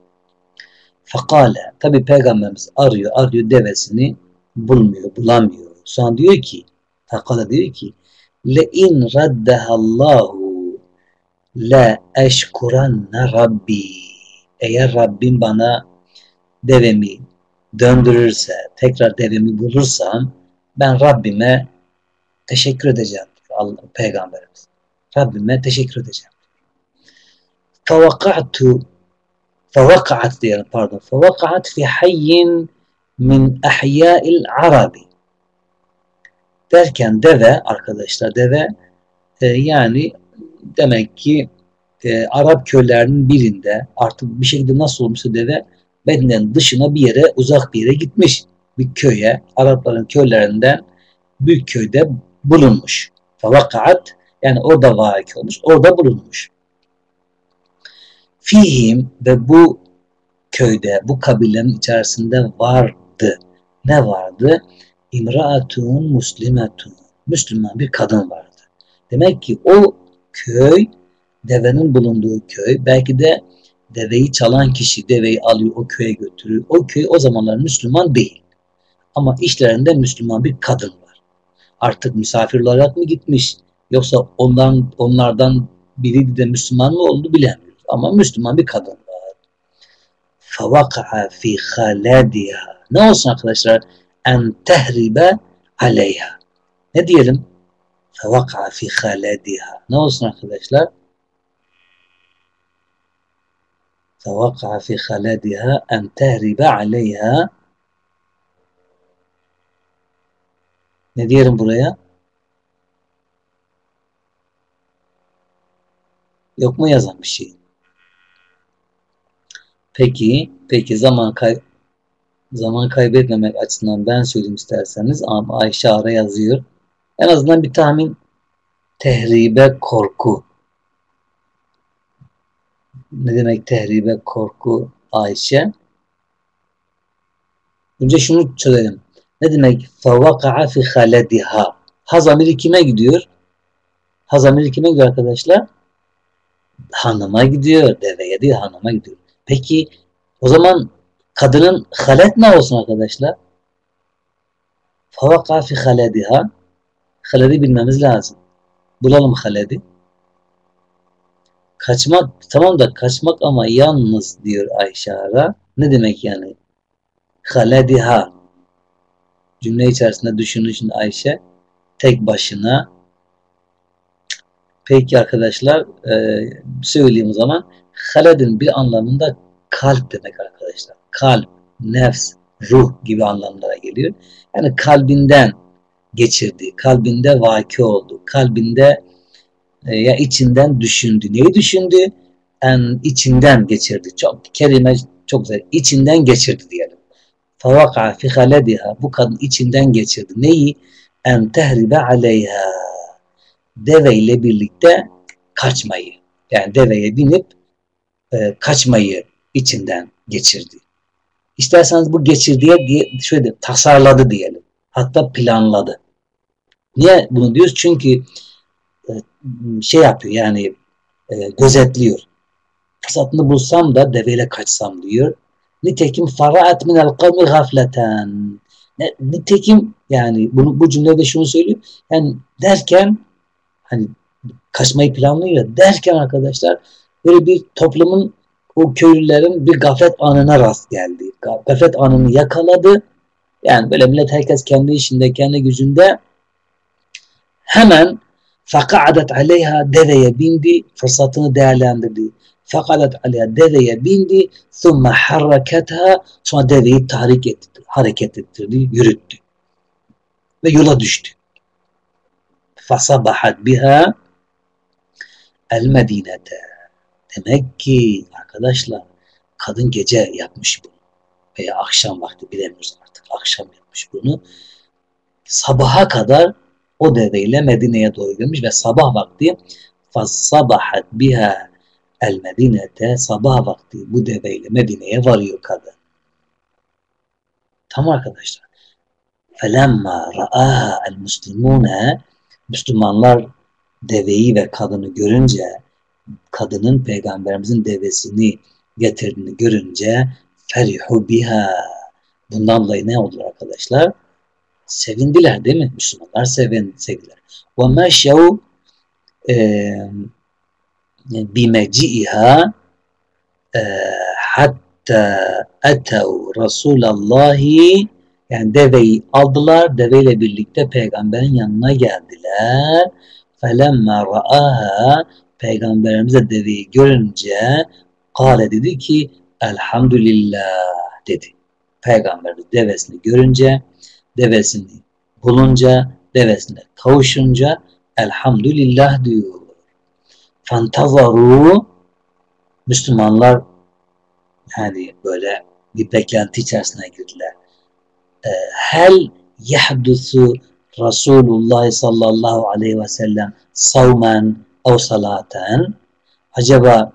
Speaker 1: Fakale. Tabi peygamberimiz arıyor, arıyor devesini bulmuyor, bulamıyor. Sonra diyor ki, fakale diyor ki, le in raddehallahu la eşkuranne rabbi. Eğer Rabbim bana devemi döndürürse, tekrar devemi bulursam ben Rabbime teşekkür edeceğim. Allah, Peygamberimiz. Rabbime teşekkür edeceğim. Fevaka'tu fevakaat diyelim pardon. Fevakaat fi hayyin min ahya'il arabi. Derken deve arkadaşlar deve e, yani demek ki e, Arap köylerinin birinde artık bir şekilde nasıl olmuşsa deve Medine'nin dışına bir yere uzak bir yere gitmiş. Bir köye Arapların köylerinden büyük köyde bulunmuş. Fevakaat yani orada vaki olmuş. Orada bulunmuş. Fihim ve bu köyde, bu kabilenin içerisinde vardı. Ne vardı? İmraatun muslimetun. Müslüman bir kadın vardı. Demek ki o köy, devenin bulunduğu köy, belki de deveyi çalan kişi deveyi alıyor o köye götürüyor. O köy o zamanlar Müslüman değil. Ama işlerinde Müslüman bir kadın var. Artık misafir olarak mı gitmiş yoksa ondan onlardan biri de Müslüman mı oldu bilemiyoruz. Ama Müslüman bir kadın var. Favakaha fi haladiha. Ne olsun arkadaşlar? En tehribe aleyha. Ne diyelim? Favakaha fi haladiha. Ne olsun arkadaşlar? Fevaka fi halediha en tehribe aleyha. Ne diyelim buraya? Yok mu yazan bir şey? Peki, peki zaman kay zaman kaybetmemek açısından ben söyleyeyim isterseniz ama Ayşe ara yazıyor. En azından bir tahmin tehribe korku. Ne demek tehribe korku Ayşe? Önce şunu çözelim. Ne demek fevaka'a fi halediha? Hazamiri kime gidiyor? Hazamiri kime gidiyor arkadaşlar? Hanıma gidiyor. Deveye değil hanıma gidiyor. Peki o zaman kadının halet ne olsun arkadaşlar? Fevaka fi halediha haledi bilmemiz lazım. Bulalım haledi. Kaçmak tamam da kaçmak ama yalnız diyor Ayşe Ara. Ne demek yani? Halediha. Cümle içerisinde düşünün Ayşe. Tek başına. Peki arkadaşlar e, söyleyeyim o zaman. Haledin bir anlamında kalp demek arkadaşlar. Kalp, nefs, ruh gibi anlamlara geliyor. Yani kalbinden geçirdi, kalbinde vaki oldu, kalbinde e, ya içinden düşündü. Neyi düşündü? En içinden geçirdi. Çok kelime çok güzel. İçinden geçirdi diyelim. Favaka fi halediha. Bu kadın içinden geçirdi. Neyi? En tehribe aleyha. Deve ile birlikte kaçmayı. Yani deveye binip e, kaçmayı içinden geçirdi. İsterseniz bu geçirdiye diye şöyle tasarladı diyelim. Hatta planladı. Niye bunu diyoruz? Çünkü şey yapıyor yani e, gözetliyor. Fırsatını bulsam da deveyle kaçsam diyor. Nitekim faraat minel kavmi gafleten. Nitekim yani bunu, bu cümlede şunu söylüyor. Yani derken hani kaçmayı planlıyor derken arkadaşlar böyle bir toplumun o köylülerin bir gaflet anına rast geldi. Gaflet anını yakaladı. Yani böyle millet herkes kendi işinde, kendi gücünde hemen fakadet aleyha deveye bindi, fırsatını değerlendirdi. Fakadet aleyha deveye bindi, thumma harraketha, sonra deveyi tahrik etti, hareket ettirdi, yürüttü. Ve yola düştü. Fasabahat biha el medinete. Demek ki arkadaşlar kadın gece yapmış bunu. Veya akşam vakti bilemiyoruz artık. Akşam yapmış bunu. Sabaha kadar o deveyle Medine'ye doğru gelmiş ve sabah vakti fasabahat biha el Medinete sabah vakti bu deveyle Medine'ye varıyor kadın. Tam arkadaşlar. Felemma ra'aha el Müslümanlar deveyi ve kadını görünce kadının peygamberimizin devesini getirdiğini görünce ferihu biha bundan dolayı ne oldu arkadaşlar? Sevindiler değil mi? Müslümanlar sevin, sevindiler. Ve meşev bimeci'iha hatta etev Resulallahi yani deveyi aldılar. Deveyle birlikte peygamberin yanına geldiler. Felemma ra'aha Peygamberimiz de deveyi görünce kâle dedi ki elhamdülillah dedi. Peygamberimiz devesini görünce, devesini bulunca, devesine kavuşunca elhamdülillah diyor. Fantavaru Müslümanlar yani böyle bir beklenti içerisine girdiler. Ee, hel yahdusu Resulullah sallallahu aleyhi ve sellem savmen ev salaten acaba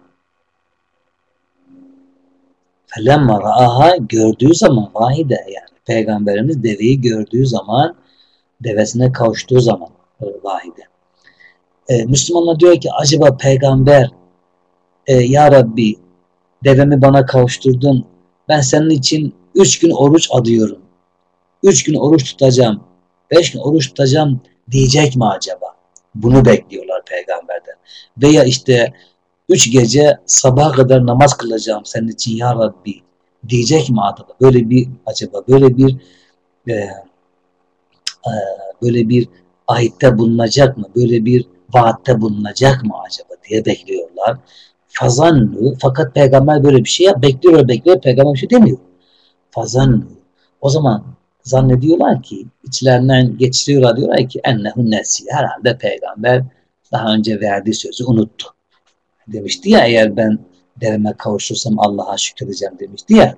Speaker 1: felemma ra'aha gördüğü zaman vahide yani peygamberimiz deveyi gördüğü zaman devesine kavuştuğu zaman vahide. Ee, Müslümanlar diyor ki acaba peygamber e, ya Rabbi devemi bana kavuşturdun ben senin için üç gün oruç adıyorum. Üç gün oruç tutacağım. Beş gün oruç tutacağım diyecek mi acaba? Bunu bekliyorlar peygamberden. Veya işte üç gece sabaha kadar namaz kılacağım senin için ya Rabbi diyecek mi acaba? Böyle bir acaba böyle bir e, e, böyle bir ahitte bulunacak mı? Böyle bir vaatte bulunacak mı acaba diye bekliyorlar. Fazannu fakat peygamber böyle bir şey yap bekliyor bekliyor peygamber bir şey demiyor. Fazannu o zaman zannediyorlar ki içlerinden geçiriyorlar diyorlar ki ennehu nesi herhalde peygamber daha önce verdiği sözü unuttu. Demişti ya eğer ben derime kavuşursam Allah'a şükredeceğim demişti ya.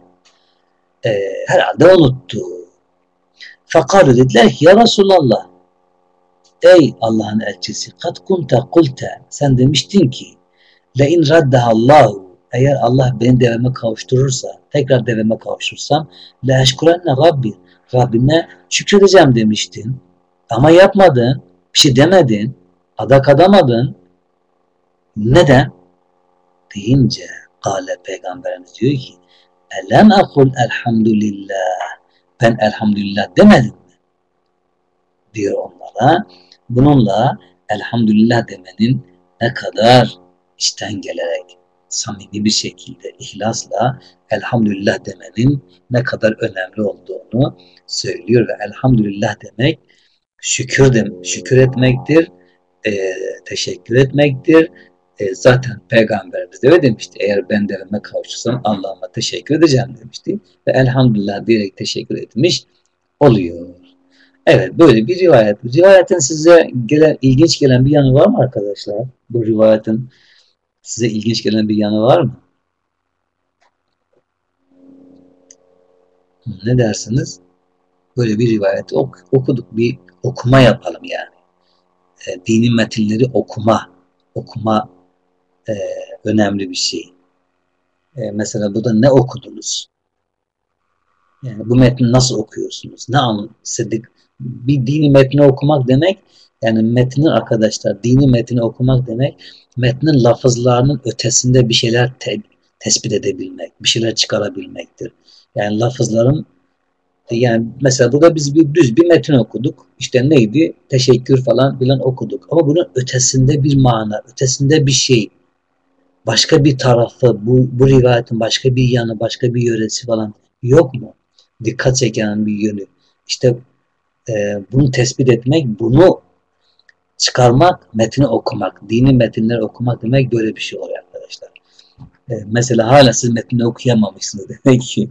Speaker 1: E, herhalde unuttu. Fakat dediler ki ya Resulallah ey Allah'ın elçisi kat kunta kulte sen demiştin ki le in raddahallahu eğer Allah beni deveme kavuşturursa tekrar deveme kavuştursam le eşkurenne Rabbi Rabbime şükredeceğim demiştin. Ama yapmadın. Bir şey demedin. Adak adamadın. Neden? Deyince Kale Peygamberimiz diyor ki Elem akul elhamdülillah ben elhamdülillah demedim mi? Diyor onlara. Bununla elhamdülillah demenin ne kadar içten gelerek samimi bir şekilde ihlasla elhamdülillah demenin ne kadar önemli olduğunu söylüyor ve elhamdülillah demek şükür de, şükür etmektir, e, teşekkür etmektir. E, zaten Peygamberimiz de demişti. Eğer ben devime kavuşursam Allah'ıma teşekkür edeceğim demişti. Ve elhamdülillah diyerek teşekkür etmiş oluyor. Evet böyle bir rivayet. Rivayetin size gelen, ilginç gelen bir yanı var mı arkadaşlar? Bu rivayetin size ilginç gelen bir yanı var mı? Ne dersiniz? Böyle bir rivayeti ok okuduk. Bir okuma yapalım yani. E, dini metinleri okuma. Okuma e, önemli bir şey. E, mesela burada ne okudunuz? Yani bu metni nasıl okuyorsunuz? Ne anladık? Bir dini metni okumak demek yani metni arkadaşlar dini metni okumak demek metnin lafızlarının ötesinde bir şeyler te tespit edebilmek, bir şeyler çıkarabilmektir. Yani lafızların yani mesela burada biz bir düz bir metin okuduk. İşte neydi? Teşekkür falan filan okuduk. Ama bunun ötesinde bir mana, ötesinde bir şey. Başka bir tarafı, bu, bu rivayetin başka bir yanı, başka bir yöresi falan yok mu? Dikkat çeken bir yönü. İşte e, bunu tespit etmek, bunu çıkarmak, metni okumak, dini metinleri okumak demek böyle bir şey oluyor arkadaşlar. E, mesela hala siz metni okuyamamışsınız demek ki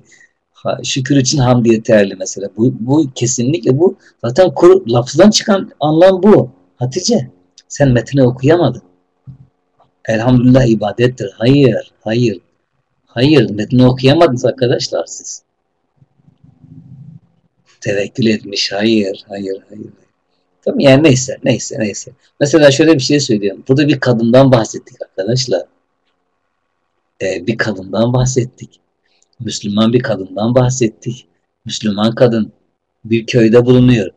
Speaker 1: şükür için hamd yeterli mesela. Bu, bu kesinlikle bu zaten kur, lafızdan çıkan anlam bu. Hatice sen metni okuyamadın. Elhamdülillah ibadettir. Hayır, hayır. Hayır, metni okuyamadınız arkadaşlar siz. Tevekkül etmiş. Hayır, hayır, hayır. Tamam yani neyse, neyse, neyse. Mesela şöyle bir şey söyleyeyim. Burada bir kadından bahsettik arkadaşlar. Ee, bir kadından bahsettik. Müslüman bir kadından bahsettik. Müslüman kadın bir köyde bulunuyor.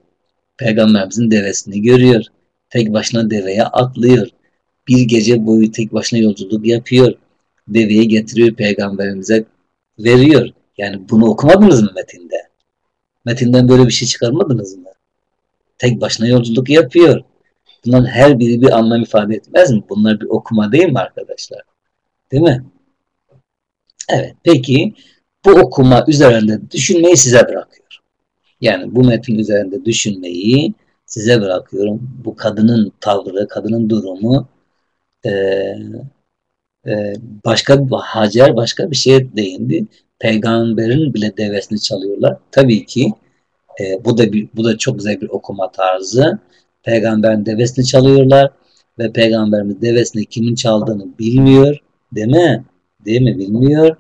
Speaker 1: Peygamberimizin devesini görüyor. Tek başına deveye atlıyor. Bir gece boyu tek başına yolculuk yapıyor. Deveyi getiriyor peygamberimize veriyor. Yani bunu okumadınız mı metinde? Metinden böyle bir şey çıkarmadınız mı? Tek başına yolculuk yapıyor. Bunların her biri bir anlam ifade etmez mi? Bunlar bir okuma değil mi arkadaşlar? Değil mi? Evet. Peki bu okuma üzerinde düşünmeyi size bırakıyor. Yani bu metin üzerinde düşünmeyi size bırakıyorum. Bu kadının tavrı, kadının durumu e, e, başka Hacer başka bir şeye değindi. Peygamberin bile devesini çalıyorlar. Tabii ki e, bu da bir, bu da çok güzel bir okuma tarzı. Peygamberin devesini çalıyorlar ve peygamberimiz devesini kimin çaldığını bilmiyor. Değil mi? Değil mi? Bilmiyor.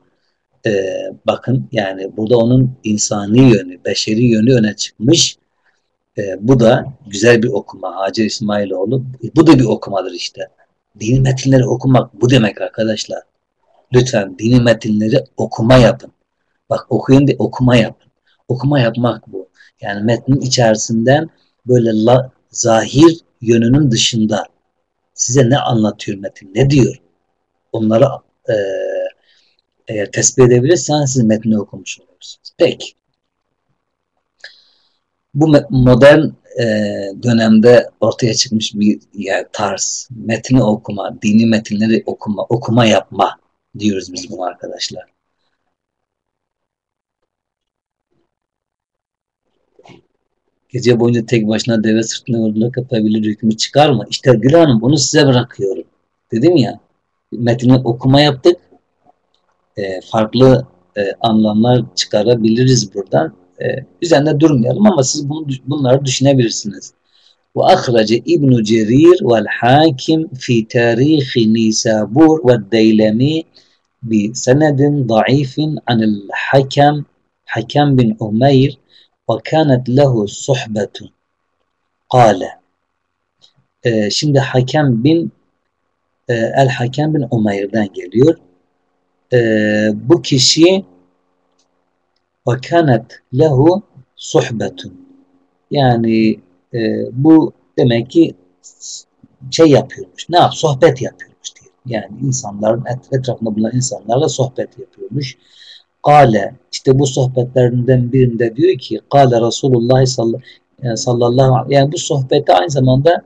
Speaker 1: Ee, bakın yani burada onun insani yönü, beşeri yönü öne çıkmış. Ee, bu da güzel bir okuma. Hacer İsmailoğlu. Bu da bir okumadır işte. Dini metinleri okumak bu demek arkadaşlar. Lütfen dini metinleri okuma yapın. Bak okuyun de okuma yapın. Okuma yapmak bu. Yani metnin içerisinden böyle la, zahir yönünün dışında size ne anlatıyor metin, ne diyor? Onları e, eğer tespit edebilirseniz siz metni okumuş olursunuz. Peki. Bu modern e, dönemde ortaya çıkmış bir yani tarz. Metni okuma, dini metinleri okuma, okuma yapma diyoruz biz bunu arkadaşlar. Gece boyunca tek başına deve sırtına yolculuk yapabilir hükmü çıkar mı? İşte Gül Hanım bunu size bırakıyorum. Dedim ya metni okuma yaptık. E, farklı e, anlamlar çıkarabiliriz buradan. E, üzerinde durmayalım ama siz bunu, bunları düşünebilirsiniz. Ve ahrece İbn Cerir vel Hakim fi tarihi Nisabur ve Deylemi bi senedin zayıfin anil Hakem Hakem bin Umeyr ve kanet lehu suhbetun. Kale. Şimdi Hakem bin e, El Hakem bin Umeyr'den geliyor. Bu kişi ve kanet lehu suhbetun. Yani e, bu demek ki şey yapıyormuş. Ne yap? Sohbet yapıyormuş diye. Yani insanların et, etrafında bulunan insanlarla sohbet yapıyormuş. Kale işte bu sohbetlerinden birinde diyor ki Kale Resulullah sallallahu aleyhi yani bu sohbette aynı zamanda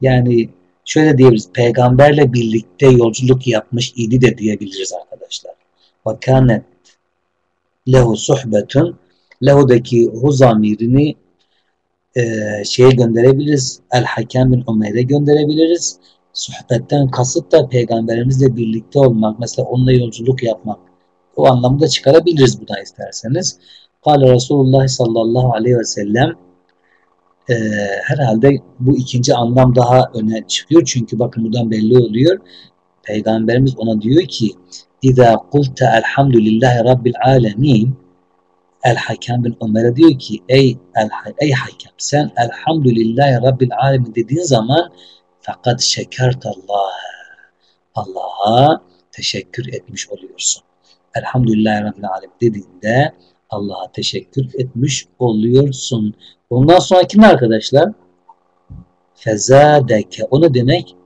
Speaker 1: yani şöyle diyebiliriz peygamberle birlikte yolculuk yapmış idi de diyebiliriz arkadaşlar. Ve kânet lehu suhbetun lehudaki hu zamirini e, şeye gönderebiliriz. El Hakem bin Umeyr'e gönderebiliriz. Sohbetten kasıt da peygamberimizle birlikte olmak, mesela onunla yolculuk yapmak o anlamda çıkarabiliriz buna isterseniz. Kale Resulullah sallallahu aleyhi ve sellem e, herhalde bu ikinci anlam daha öne çıkıyor. Çünkü bakın buradan belli oluyor. Peygamberimiz ona diyor ki İza kulte elhamdülillahi rabbil alemin El Hakem bin Ömer'e diyor ki ey, el, ey Hakem sen elhamdülillahi rabbil alemin dediğin zaman fakat şekert Allah Allah'a teşekkür etmiş oluyorsun. Elhamdülillahi Rabbil Alem dediğinde Allah'a teşekkür etmiş oluyorsun. Ondan sonraki ne arkadaşlar? Fezadeke. O ne demek?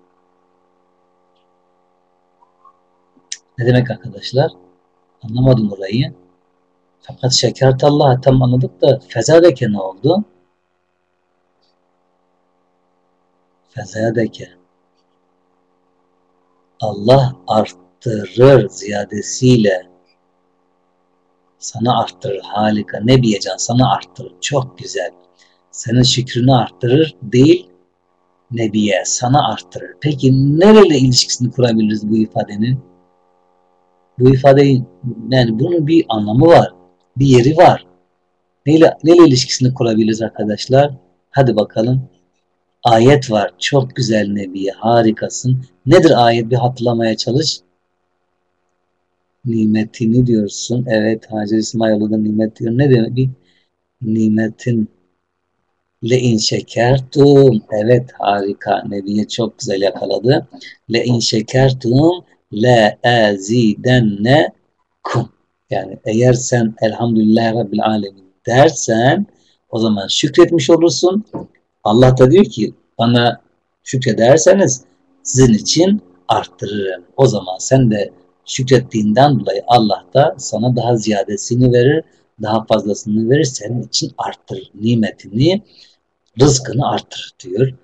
Speaker 1: Ne demek arkadaşlar? Anlamadım orayı. Fakat şekert Allah'a tam anladık da fezadeke ne oldu? Fezadeke. Allah arttırır ziyadesiyle sana arttırır. Harika. Ne diyeceksin? Sana arttırır. Çok güzel. Senin şükrünü arttırır değil Nebiye sana arttırır. Peki nereyle ilişkisini kurabiliriz bu ifadenin? Bu ifadenin yani bunun bir anlamı var. Bir yeri var. Neyle, neyle ilişkisini kurabiliriz arkadaşlar? Hadi bakalım. Ayet var. Çok güzel Nebiye. Harikasın. Nedir ayet? Bir hatırlamaya çalış nimetini diyorsun. Evet Hacer İsmailoğlu da nimet diyor. Ne demek bir nimetin le in şekertum. Evet harika. Nebiye çok güzel yakaladı. Le in şekertum le azidenne kum. Yani eğer sen elhamdülillah Rabbil alemin dersen o zaman şükretmiş olursun. Allah da diyor ki bana şükrederseniz sizin için arttırırım. O zaman sen de şükrettiğinden dolayı Allah da sana daha ziyadesini verir, daha fazlasını verir, senin için arttırır nimetini, rızkını arttırır diyor.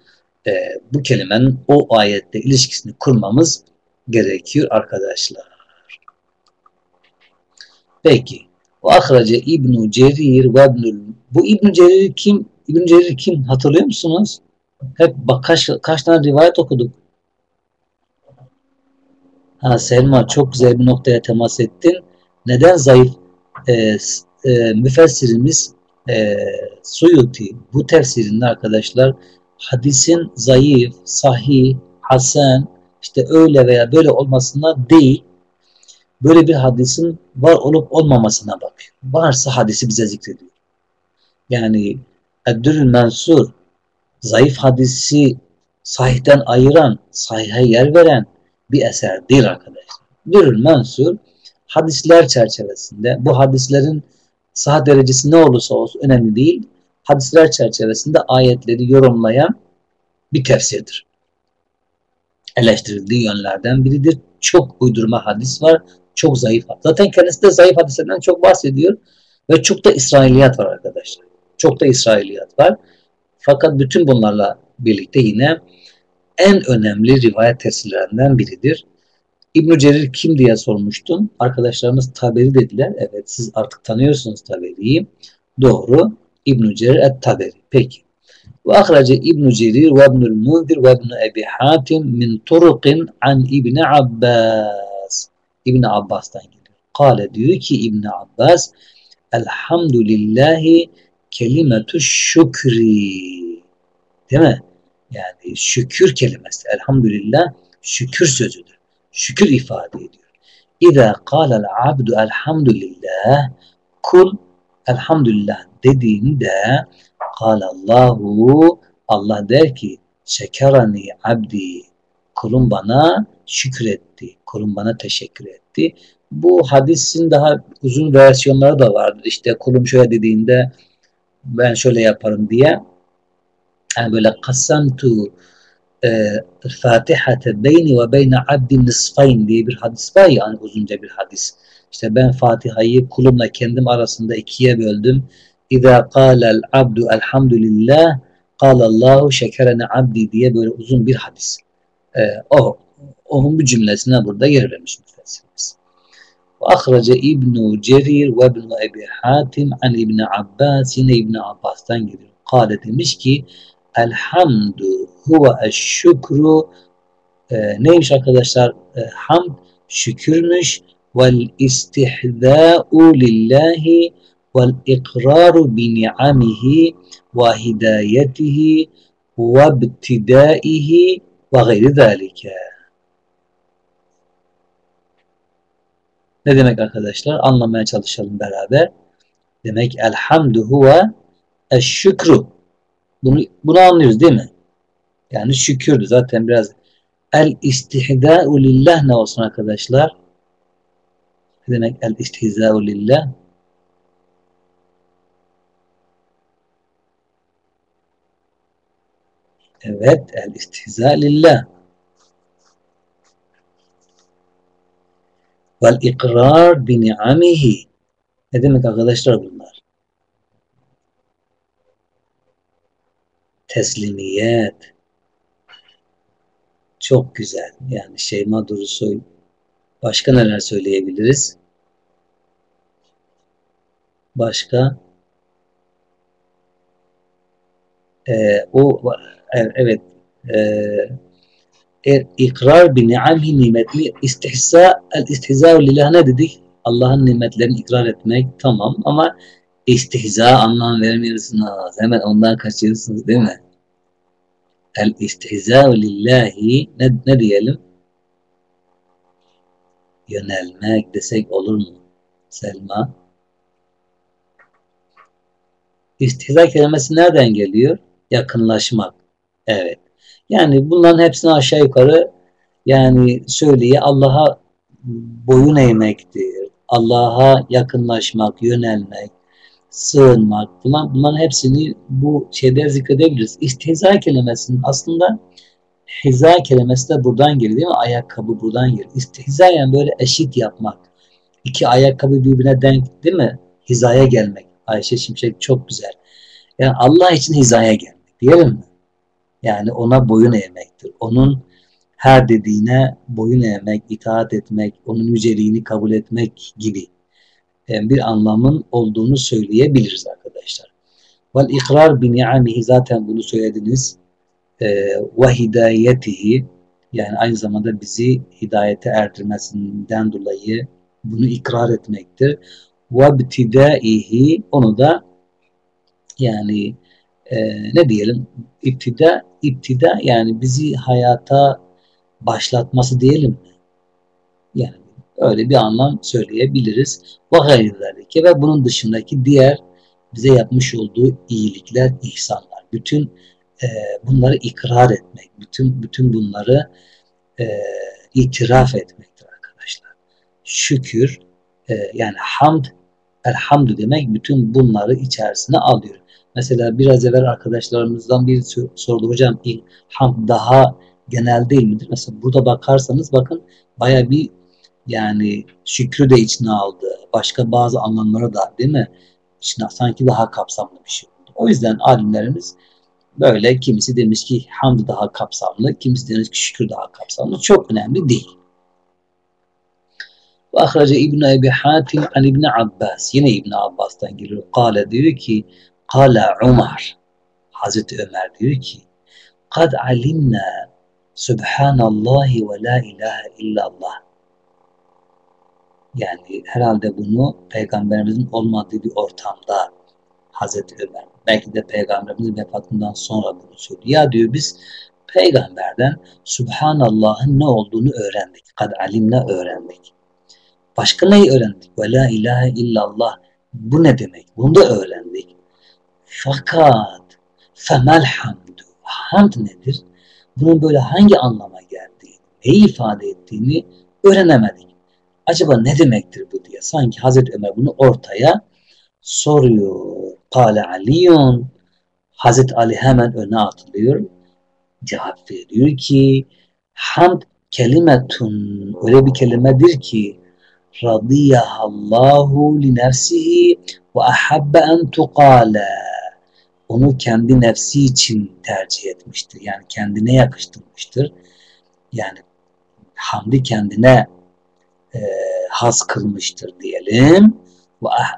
Speaker 1: Ee, bu kelimenin o ayette ilişkisini kurmamız gerekiyor arkadaşlar. Peki. O ahrece İbn Cerir ve İbnül Bu İbn Cerir kim? İbn Cerir kim? Hatırlıyor musunuz? Hep bak kaç, kaç tane rivayet okuduk. Ha Selma çok güzel bir noktaya temas ettin. Neden zayıf e, e, müfessirimiz e, Suyuti bu tefsirinde arkadaşlar hadisin zayıf, sahih, hasen işte öyle veya böyle olmasına değil böyle bir hadisin var olup olmamasına bakıyor. Varsa hadisi bize zikrediyor. Yani Eddürül Mensur zayıf hadisi sahihten ayıran, sahihe yer veren bir eser değil arkadaşlar. Dürül Mensur hadisler çerçevesinde bu hadislerin sah derecesi ne olursa olsun önemli değil. Hadisler çerçevesinde ayetleri yorumlayan bir tefsirdir. Eleştirildiği yönlerden biridir. Çok uydurma hadis var. Çok zayıf. Zaten kendisi de zayıf hadislerden çok bahsediyor. Ve çok da İsrailiyat var arkadaşlar. Çok da İsrailiyat var. Fakat bütün bunlarla birlikte yine en önemli rivayet tefsirlerinden biridir. İbn Cerir kim diye sormuştum. Arkadaşlarımız Taberi dediler. Evet siz artık tanıyorsunuz Taberi'yi. Doğru. İbn Cerir et-Taberi. Peki. Ve ahrece İbn Cerir ve İbnül Munzir ve İbn Ebi Hatim min turukin an İbn Abbas. İbn Abbas'tan geliyor. Kale diyor ki İbn Abbas Elhamdülillahi kelimetü şükri. Değil mi? Yani şükür kelimesi. Elhamdülillah şükür sözüdür. Şükür ifade ediyor. İza kâlel abdu elhamdülillah kul elhamdülillah dediğinde kâlallahu Allah der ki şekerani abdi kulum bana şükretti. Kulum bana teşekkür etti. Bu hadisin daha uzun versiyonları da vardır. İşte kulum şöyle dediğinde ben şöyle yaparım diye yani böyle kasamtu e, Fatihate beyni ve beyne abdi nisfayn diye bir hadis var ya yani uzunca bir hadis. İşte ben Fatiha'yı kulumla kendim arasında ikiye böldüm. İza kâlel abdu elhamdülillah kâlallahu şekerene abdi diye böyle uzun bir hadis. Ee, o, onun bu cümlesine burada yer vermiş müfessirimiz. İbn Cerir ve İbn Ebi Hatim an İbn Abbas yine İbn Abbas'tan geliyor. Kale demiş ki Elhamdu huve eşşükru e, neymiş arkadaşlar? E, hamd şükürmüş vel istihzâ'u lillahi vel ikraru bi ni'amihi ve hidayetihi ve ibtidaihi ve gayri zâlike. Ne demek arkadaşlar? Anlamaya çalışalım beraber. Demek elhamdu huve eşşükru bunu, bunu anlıyoruz değil mi? Yani şükürdü zaten biraz. El istihda'u lillah ne olsun arkadaşlar? Ne demek el istihza'u lillah? Evet, el istihza lillah. Vel ikrar bi ni'amihi. Ne demek arkadaşlar bunlar? teslimiyet. Çok güzel. Yani Şeyma Durusoy. Başka neler söyleyebiliriz? Başka? Ee, o evet e, ikrar bi ni'amhi nimetli istihza el istihza lillah ne dedik? Allah'ın nimetlerini ikrar etmek tamam ama istihza anlam vermiyorsunuz. Hemen ondan kaçıyorsunuz değil mi? El istihzâ'u lillahi ne, ne diyelim? Yönelmek desek olur mu? Selma. İstihza kelimesi nereden geliyor? Yakınlaşmak. Evet. Yani bunların hepsini aşağı yukarı yani söyleye Allah'a boyun eğmektir. Allah'a yakınlaşmak, yönelmek, sığınmak falan bunların hepsini bu şeyde zikredebiliriz. İstihza kelimesinin aslında hiza kelimesi de buradan geliyor değil mi? Ayakkabı buradan geliyor. İstihza yani böyle eşit yapmak. İki ayakkabı birbirine denk değil mi? Hizaya gelmek. Ayşe Şimşek çok güzel. Yani Allah için hizaya gelmek diyelim mi? Yani ona boyun eğmektir. Onun her dediğine boyun eğmek, itaat etmek, onun yüceliğini kabul etmek gibi bir anlamın olduğunu söyleyebiliriz arkadaşlar. Vel ikrar bi ni'amihi zaten bunu söylediniz. Ve hidayetihi yani aynı zamanda bizi hidayete erdirmesinden dolayı bunu ikrar etmektir. Ve btidaihi onu da yani e, ne diyelim iptida iptida yani bizi hayata başlatması diyelim mi? Yani öyle bir anlam söyleyebiliriz. Ve gayrilerike ve bunun dışındaki diğer bize yapmış olduğu iyilikler, ihsanlar. Bütün e, bunları ikrar etmek, bütün bütün bunları e, itiraf etmektir arkadaşlar. Şükür e, yani hamd, elhamdü demek bütün bunları içerisine alıyor. Mesela biraz evvel arkadaşlarımızdan bir sordu hocam hamd daha genel değil midir? Mesela burada bakarsanız bakın baya bir yani şükrü de içine aldı. Başka bazı anlamları da değil mi? İçine sanki daha kapsamlı bir şey oldu. O yüzden alimlerimiz böyle kimisi demiş ki hamd daha kapsamlı, kimisi demiş ki şükür daha kapsamlı. Çok önemli değil. Ve ahrece İbn Ebi Hatim an İbn Abbas. Yine İbn Abbas'tan geliyor. Kale diyor ki Kale Umar. Hazreti Ömer diyor ki Kad alimna Subhanallahi ve la ilahe illallah. Yani herhalde bunu peygamberimizin olmadığı bir ortamda Hazreti Ömer belki de peygamberimizin vefatından sonra bunu söylüyor. Ya diyor biz peygamberden Subhanallah'ın ne olduğunu öğrendik. Kad alimle öğrendik. Başka neyi öğrendik? Ve la ilahe illallah. Bu ne demek? Bunu da öğrendik. Fakat femel hamdu. Hamd nedir? Bunun böyle hangi anlama geldiğini, neyi ifade ettiğini öğrenemedik. Acaba ne demektir bu diye sanki Hazreti Ömer bunu ortaya soruyor. Kale Aliyun Hazreti Ali hemen öne atılıyor. Cevap veriyor ki hamd kelimetun öyle bir kelimedir ki radiyahallahu li nefsihi ve ahabbe en tuqala onu kendi nefsi için tercih etmiştir. Yani kendine yakıştırmıştır. Yani hamdi kendine e, has kılmıştır diyelim.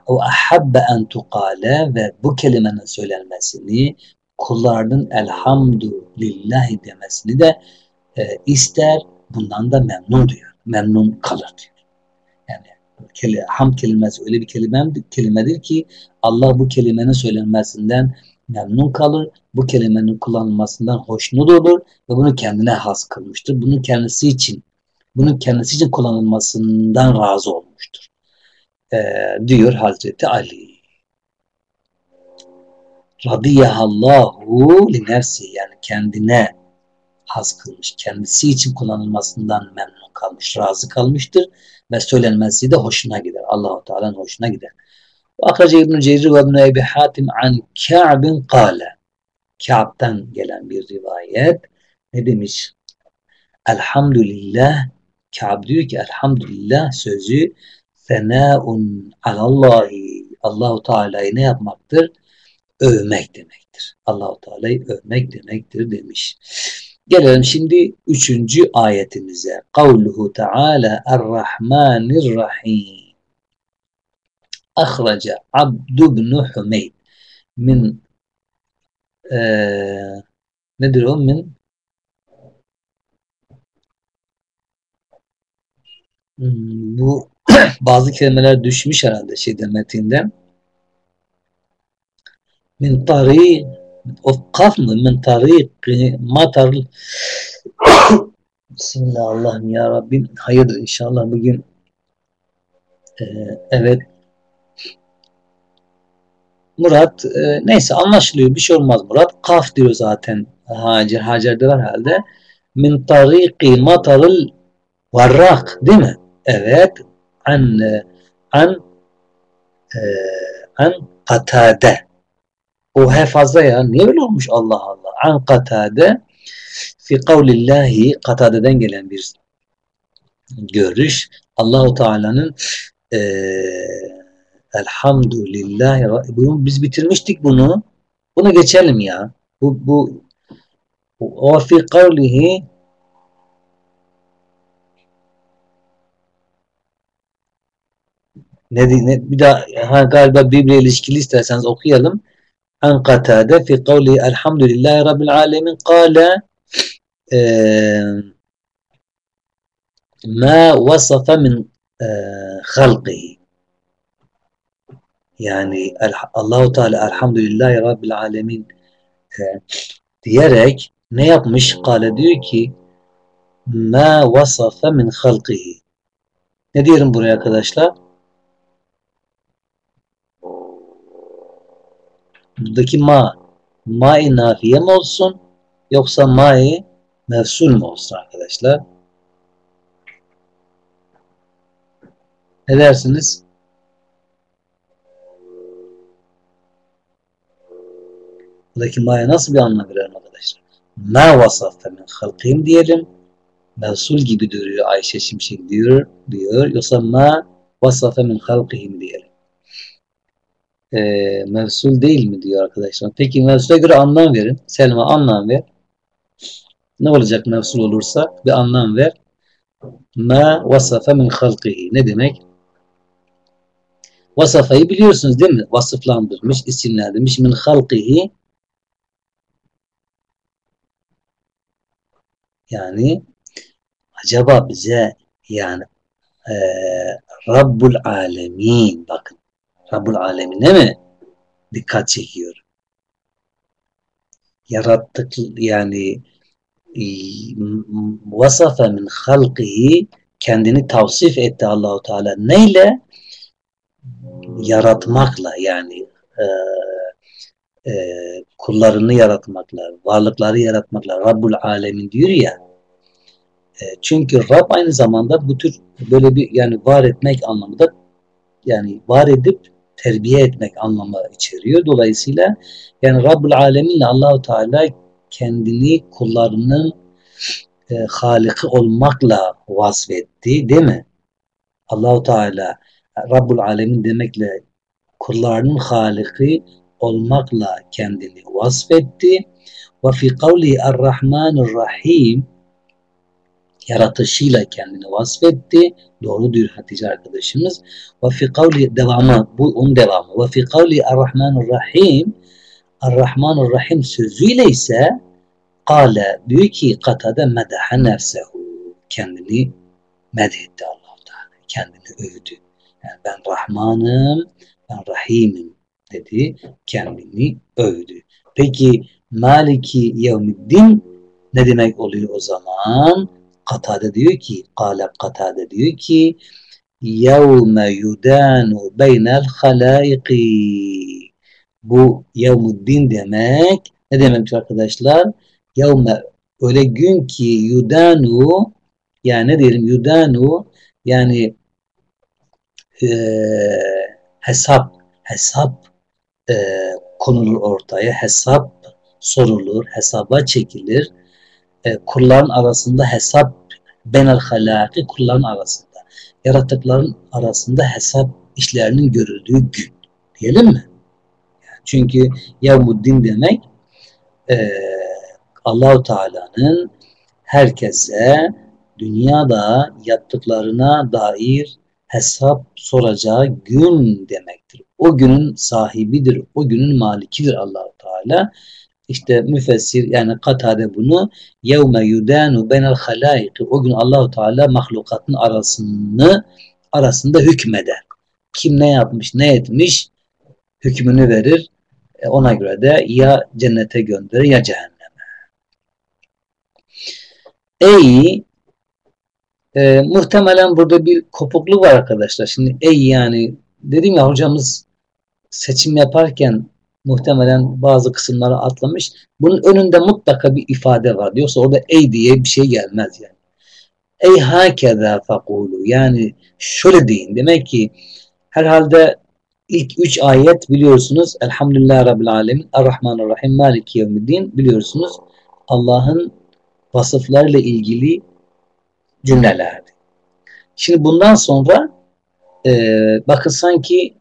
Speaker 1: Ahabbe en tukale ve bu kelimenin söylenmesini kullarının elhamdülillahi demesini de e, ister bundan da memnun diyor. Memnun kalır diyor. Yani ham kelimesi öyle bir kelime, kelimedir ki Allah bu kelimenin söylenmesinden memnun kalır. Bu kelimenin kullanılmasından hoşnut olur ve bunu kendine has kılmıştır. Bunu kendisi için bunun kendisi için kullanılmasından razı olmuştur. Ee, diyor Hazreti Ali. Radiyahallahu li nefsi yani kendine has kılmış, kendisi için kullanılmasından memnun kalmış, razı kalmıştır ve söylenmesi de hoşuna gider. Allahu Teala'nın hoşuna gider. Akraca İbn Cerir ve İbn Ebi Hatim an Ka'bin kâle. Ka'b'den gelen bir rivayet. Ne demiş? Elhamdülillah. Ka'b diyor ki elhamdülillah sözü senâun alallahi. Allahu Teala'yı ne yapmaktır? Övmek demektir. Allahu Teala'yı övmek demektir demiş. Gelelim şimdi üçüncü ayetimize. Kavluhu Teala Er-Rahmanir-Rahim. أخرج عبد بن حميد من آه nedir o min hmm, bu bazı kelimeler düşmüş herhalde şeyde metinden min tariq o kaf mı min tariq matar Bismillah Allah'ım ya Rabbim hayırdır inşallah bugün ee, evet Murat e, neyse anlaşılıyor bir şey olmaz Murat. Kaf diyor zaten Hacer. Hacer'de var herhalde. Min tariki matarıl varrak değil mi? Evet. An an e, an katade. O he fazla ya. Niye böyle olmuş Allah Allah? An katade fi kavlillahi katadeden gelen bir görüş. Allahu Teala'nın e, elhamdülillahi bunu biz bitirmiştik bunu. Buna geçelim ya. Bu bu o fi kavlihi ne, ne bir daha ha, galiba Bibli ilişkili isterseniz okuyalım. An Katade fi kavli elhamdülillahi rabbil alemin kâle ma vasafa min halqihi yani Allahu Teala elhamdülillahi rabbil alemin diyerek ne yapmış? Kale diyor ki ma vasafa min halqihi ne diyelim buraya arkadaşlar? buradaki ma ma-i nafiye mi olsun yoksa ma-i mevsul mu olsun arkadaşlar? Ne dersiniz? Buradaki ma'ya nasıl bir anlam verelim arkadaşlar? Ma vasafta min halkihim diyelim. Mevsul gibi duruyor Ayşe Şimşek diyor, diyor. Yoksa ma vasafe min halkihim diyelim e, mevsul değil mi diyor arkadaşlar. Peki mevsule göre anlam verin. Selma anlam ver. Ne olacak mevsul olursa bir anlam ver. Ma vasafe min halkihi. Ne demek? Vasafayı biliyorsunuz değil mi? Vasıflandırmış, isimlendirmiş. Min halkihi yani acaba bize yani e, Rabbul Alemin bakın Rabbul Alemine mi dikkat çekiyor? Yarattık yani e, vasafe min halkihi kendini tavsif etti Allahu Teala neyle? Yaratmakla yani e, e, kullarını yaratmakla, varlıkları yaratmakla Rabbul Alemin diyor ya. E, çünkü Rab aynı zamanda bu tür böyle bir yani var etmek anlamında yani var edip terbiye etmek anlamı içeriyor. Dolayısıyla yani Rabbul Alemin'le Allahu Teala kendini kullarının e, haliki olmakla vasfetti değil mi? Allahu Teala Rabbul Alemin demekle kullarının haliki olmakla kendini vasfetti. Ve fi kavli er-Rahmanir-Rahim yaratışıyla kendini vasfetti. Doğru diyor Hatice arkadaşımız. Ve fi kavli devamı, bu onun devamı. Ve fi kavli er-Rahmanir-Rahim Er-Rahmanir-Rahim sözüyle ise kale diyor ki katade medaha nefsehu kendini medhetti allah Teala. Kendini övdü. Yani ben Rahmanım, ben Rahim'im dedi, kendini övdü. Peki Maliki Yevmiddin ne demek oluyor o zaman? Katade diyor ki, Kale Katade diyor ki, Yevme yudanu beynel halaiki. Bu yevmuddin demek. Ne demek arkadaşlar? Yevme öyle gün ki yudanu yani ne diyelim yudanu yani e, hesap hesap e, konulur ortaya hesap sorulur hesaba çekilir e, kulların arasında hesap benel halaki kulların arasında yaratıkların arasında hesap işlerinin görüldüğü gün diyelim mi? Çünkü Yevmuddin demek e, Allahu Teala'nın herkese dünyada yaptıklarına dair hesap soracağı gün demektir. O günün sahibidir, o günün malikidir Allahu Teala. İşte müfessir yani Katade bunu yevme yudanu benel halaiki o gün Allahu Teala mahlukatın arasını arasında hükmeder. Kim ne yapmış, ne etmiş hükmünü verir. E ona göre de ya cennete gönderir ya cehenneme. Ey e, muhtemelen burada bir kopukluk var arkadaşlar. Şimdi ey yani dedim ya hocamız seçim yaparken muhtemelen bazı kısımları atlamış. Bunun önünde mutlaka bir ifade var. Yoksa orada ey diye bir şey gelmez yani. Ey hakeza fakulu yani şöyle deyin. Demek ki herhalde ilk üç ayet biliyorsunuz. Elhamdülillah Rabbil Alemin, Errahmanirrahim, Maliki Yevmiddin biliyorsunuz. Allah'ın vasıflarıyla ilgili cümlelerdi. Şimdi bundan sonra e, bakın sanki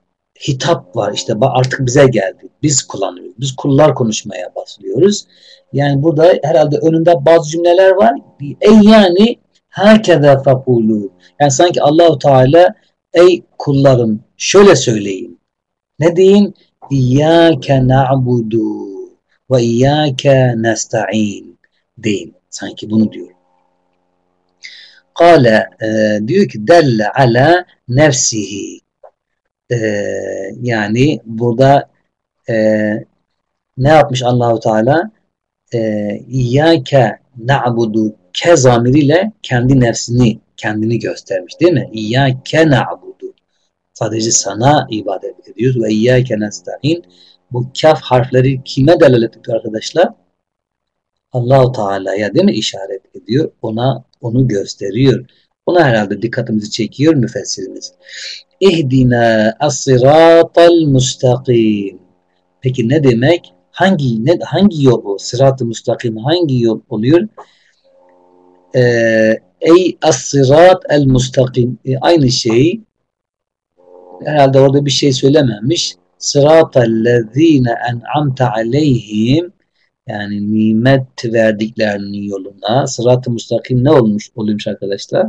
Speaker 1: hitap var işte artık bize geldi. Biz kullanıyoruz. Biz kullar konuşmaya başlıyoruz. Yani burada herhalde önünde bazı cümleler var. Ey yani herkese fakulu. Yani sanki Allahu Teala ey kullarım şöyle söyleyin. Ne deyin? İyyâke na'budu ve iyyâke nesta'in deyin. Sanki bunu diyor. Kale e, diyor ki delle ala nefsihi e, yani burada e, ne yapmış Allahu Teala e, na'budu ke zamiriyle kendi nefsini kendini göstermiş değil mi? İyyâke na'budu sadece sana ibadet ediyoruz ve İyyâke nesta'in bu kaf harfleri kime delalet ediyor arkadaşlar? Allahu Teala'ya değil mi işaret ediyor? Ona onu gösteriyor. Ona herhalde dikkatimizi çekiyor müfessirimiz. İhdina as-sıratal. Peki ne demek? Hangi ne hangi yol o? Sırat-ı mustakim hangi yol oluyor? Ee, ey as-sırat el mustakim. E, aynı şey herhalde orada bir şey söylememiş. Sıratallezine en'amte aleyhim yani nimet verdiklerinin yoluna sırat-ı mustakim ne olmuş oluyormuş arkadaşlar?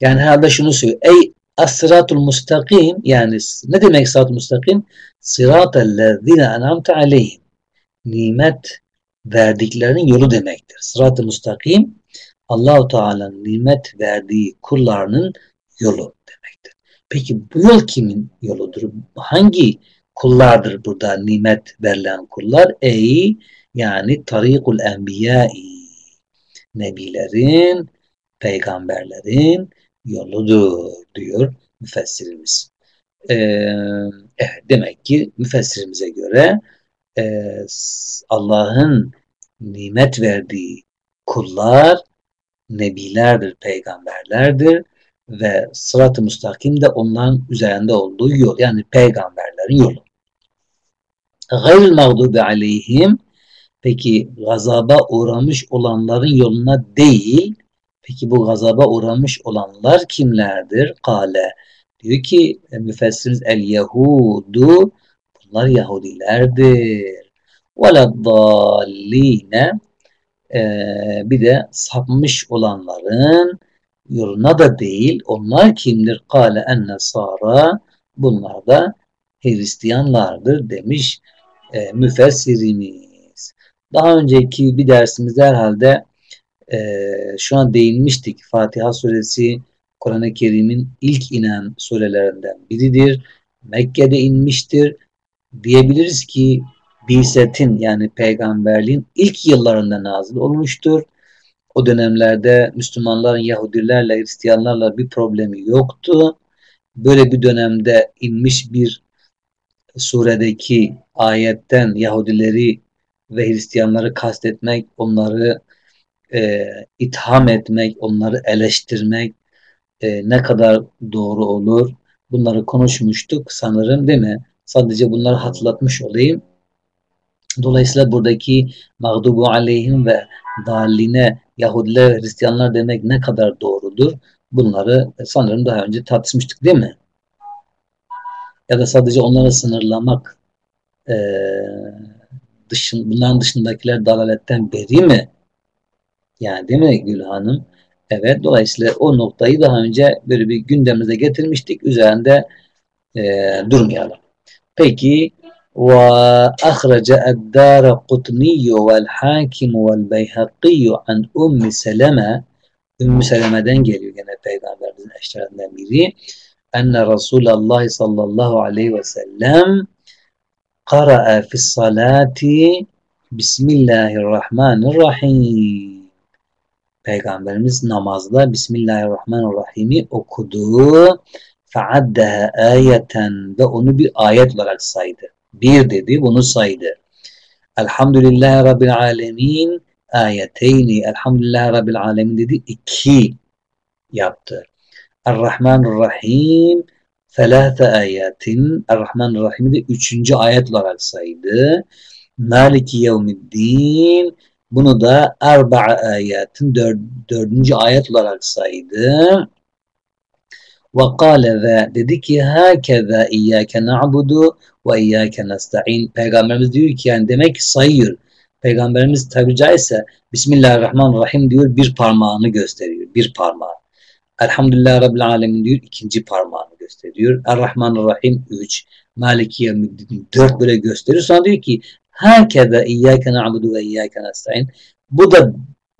Speaker 1: Yani herhalde şunu söylüyor. Ey as-sıratul mustakim yani ne demek sırat-ı mustakim? Sıratellezine en'amte aleyhim. Nimet verdiklerinin yolu demektir. Sırat-ı mustakim Allahu Teala'nın nimet verdiği kullarının yolu demektir. Peki bu yol kimin yoludur? Hangi kullardır burada nimet verilen kullar? Ey yani tarikul enbiyai nebilerin, peygamberlerin yoludur diyor müfessirimiz. Ee, evet, demek ki müfessirimize göre e, Allah'ın nimet verdiği kullar nebilerdir, peygamberlerdir ve sırat-ı müstakim de onların üzerinde olduğu yol. Yani peygamberlerin yolu. Gayril mağdubi aleyhim peki gazaba uğramış olanların yoluna değil peki bu gazaba uğramış olanlar kimlerdir? Kale diyor ki e, müfessiriz el Yahudu bunlar Yahudilerdir. Veleddalline ee, bir de sapmış olanların yoluna da değil. Onlar kimdir? Kale enne sara bunlar da Hristiyanlardır demiş e, müfessirimiz. Daha önceki bir dersimizde herhalde e, şu an değinmiştik. Fatiha suresi Kur'an-ı Kerim'in ilk inen surelerinden biridir. Mekke'de inmiştir. Diyebiliriz ki Biset'in yani peygamberliğin ilk yıllarında nazil olmuştur. O dönemlerde Müslümanların Yahudilerle, Hristiyanlarla bir problemi yoktu. Böyle bir dönemde inmiş bir suredeki ayetten Yahudileri ve Hristiyanları kastetmek, onları e, itham etmek, onları eleştirmek e, ne kadar doğru olur? Bunları konuşmuştuk sanırım değil mi? Sadece bunları hatırlatmış olayım. Dolayısıyla buradaki mağdubu aleyhim ve daline Yahudiler ve Hristiyanlar demek ne kadar doğrudur? Bunları sanırım daha önce tartışmıştık değil mi? Ya da sadece onları sınırlamak e, dışın, bunların dışındakiler dalaletten beri mi? Yani değil mi Gül Hanım? Evet. Dolayısıyla o noktayı daha önce böyle bir gündemimize getirmiştik. Üzerinde e, durmayalım. Peki وأخرج الدار قطني والحاكم والبيهقي عن أم سلمة Ümmü Seleme'den geliyor gene peygamberimizin eşlerinden biri. Enne Resulallah sallallahu aleyhi ve sellem qara'a fi salati Bismillahirrahmanirrahim. Peygamberimiz namazda Bismillahirrahmanirrahim'i okudu. Feaddeha ayeten ve onu bir ayet olarak saydı. Bir dedi bunu saydı. Elhamdülillahi Rabbil Alemin ayeteyni Elhamdülillahi Rabbil Alemin dedi iki yaptı. Er-Rahmanir-Rahim felâfe ayatin Er-Rahmanir-Rahim'i de üçüncü ayet olarak saydı. Maliki yevmiddin bunu da erba'a ayetin dör, dördüncü ayet olarak saydı. Ve kâle ve dedi ki hâkeza iyyâke na'budu ve iyyâke nesta'in. Peygamberimiz diyor ki yani demek ki sayıyor. Peygamberimiz tabi caizse Bismillahirrahmanirrahim diyor bir parmağını gösteriyor. Bir parmağı. Elhamdülillah Rabbil Alemin diyor ikinci parmağını gösteriyor. Errahmanirrahim üç. Maliki Yevmiddin dört böyle gösteriyor. Sonra diyor ki Hakeza iyyâke na'budu ve iyyâke nesta'in. Bu da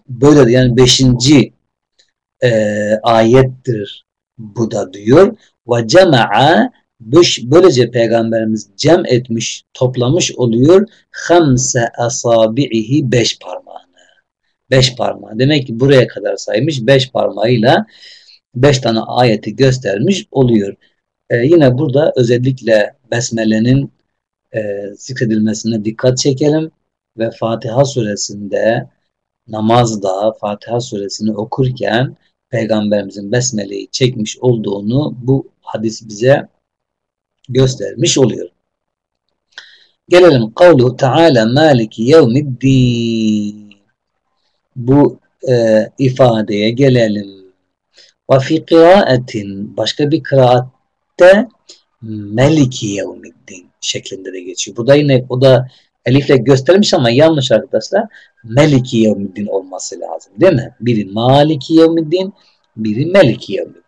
Speaker 1: böyle yani beşinci e, ayettir bu da diyor. Ve cema'a böylece peygamberimiz cem etmiş, toplamış oluyor. Hamse asabi'ihi beş parmağını. Beş parmağı. Demek ki buraya kadar saymış. Beş parmağıyla beş tane ayeti göstermiş oluyor. Ee, yine burada özellikle Besmele'nin e, zikredilmesine dikkat çekelim ve Fatiha suresinde namazda Fatiha suresini okurken Peygamberimizin Besmele'yi çekmiş olduğunu bu hadis bize göstermiş oluyor. Gelelim kavlu Teala Maliki yevmiddin. Bu e, ifadeye gelelim. Ve fi kıraatin başka bir kıraatte Meliki yevmiddin şeklinde de geçiyor. Burada yine o da elifle göstermiş ama yanlış arkadaşlar. Meliki yevmiddin olması lazım değil mi? Biri Maliki yevmiddin, biri Meliki yevmiddin.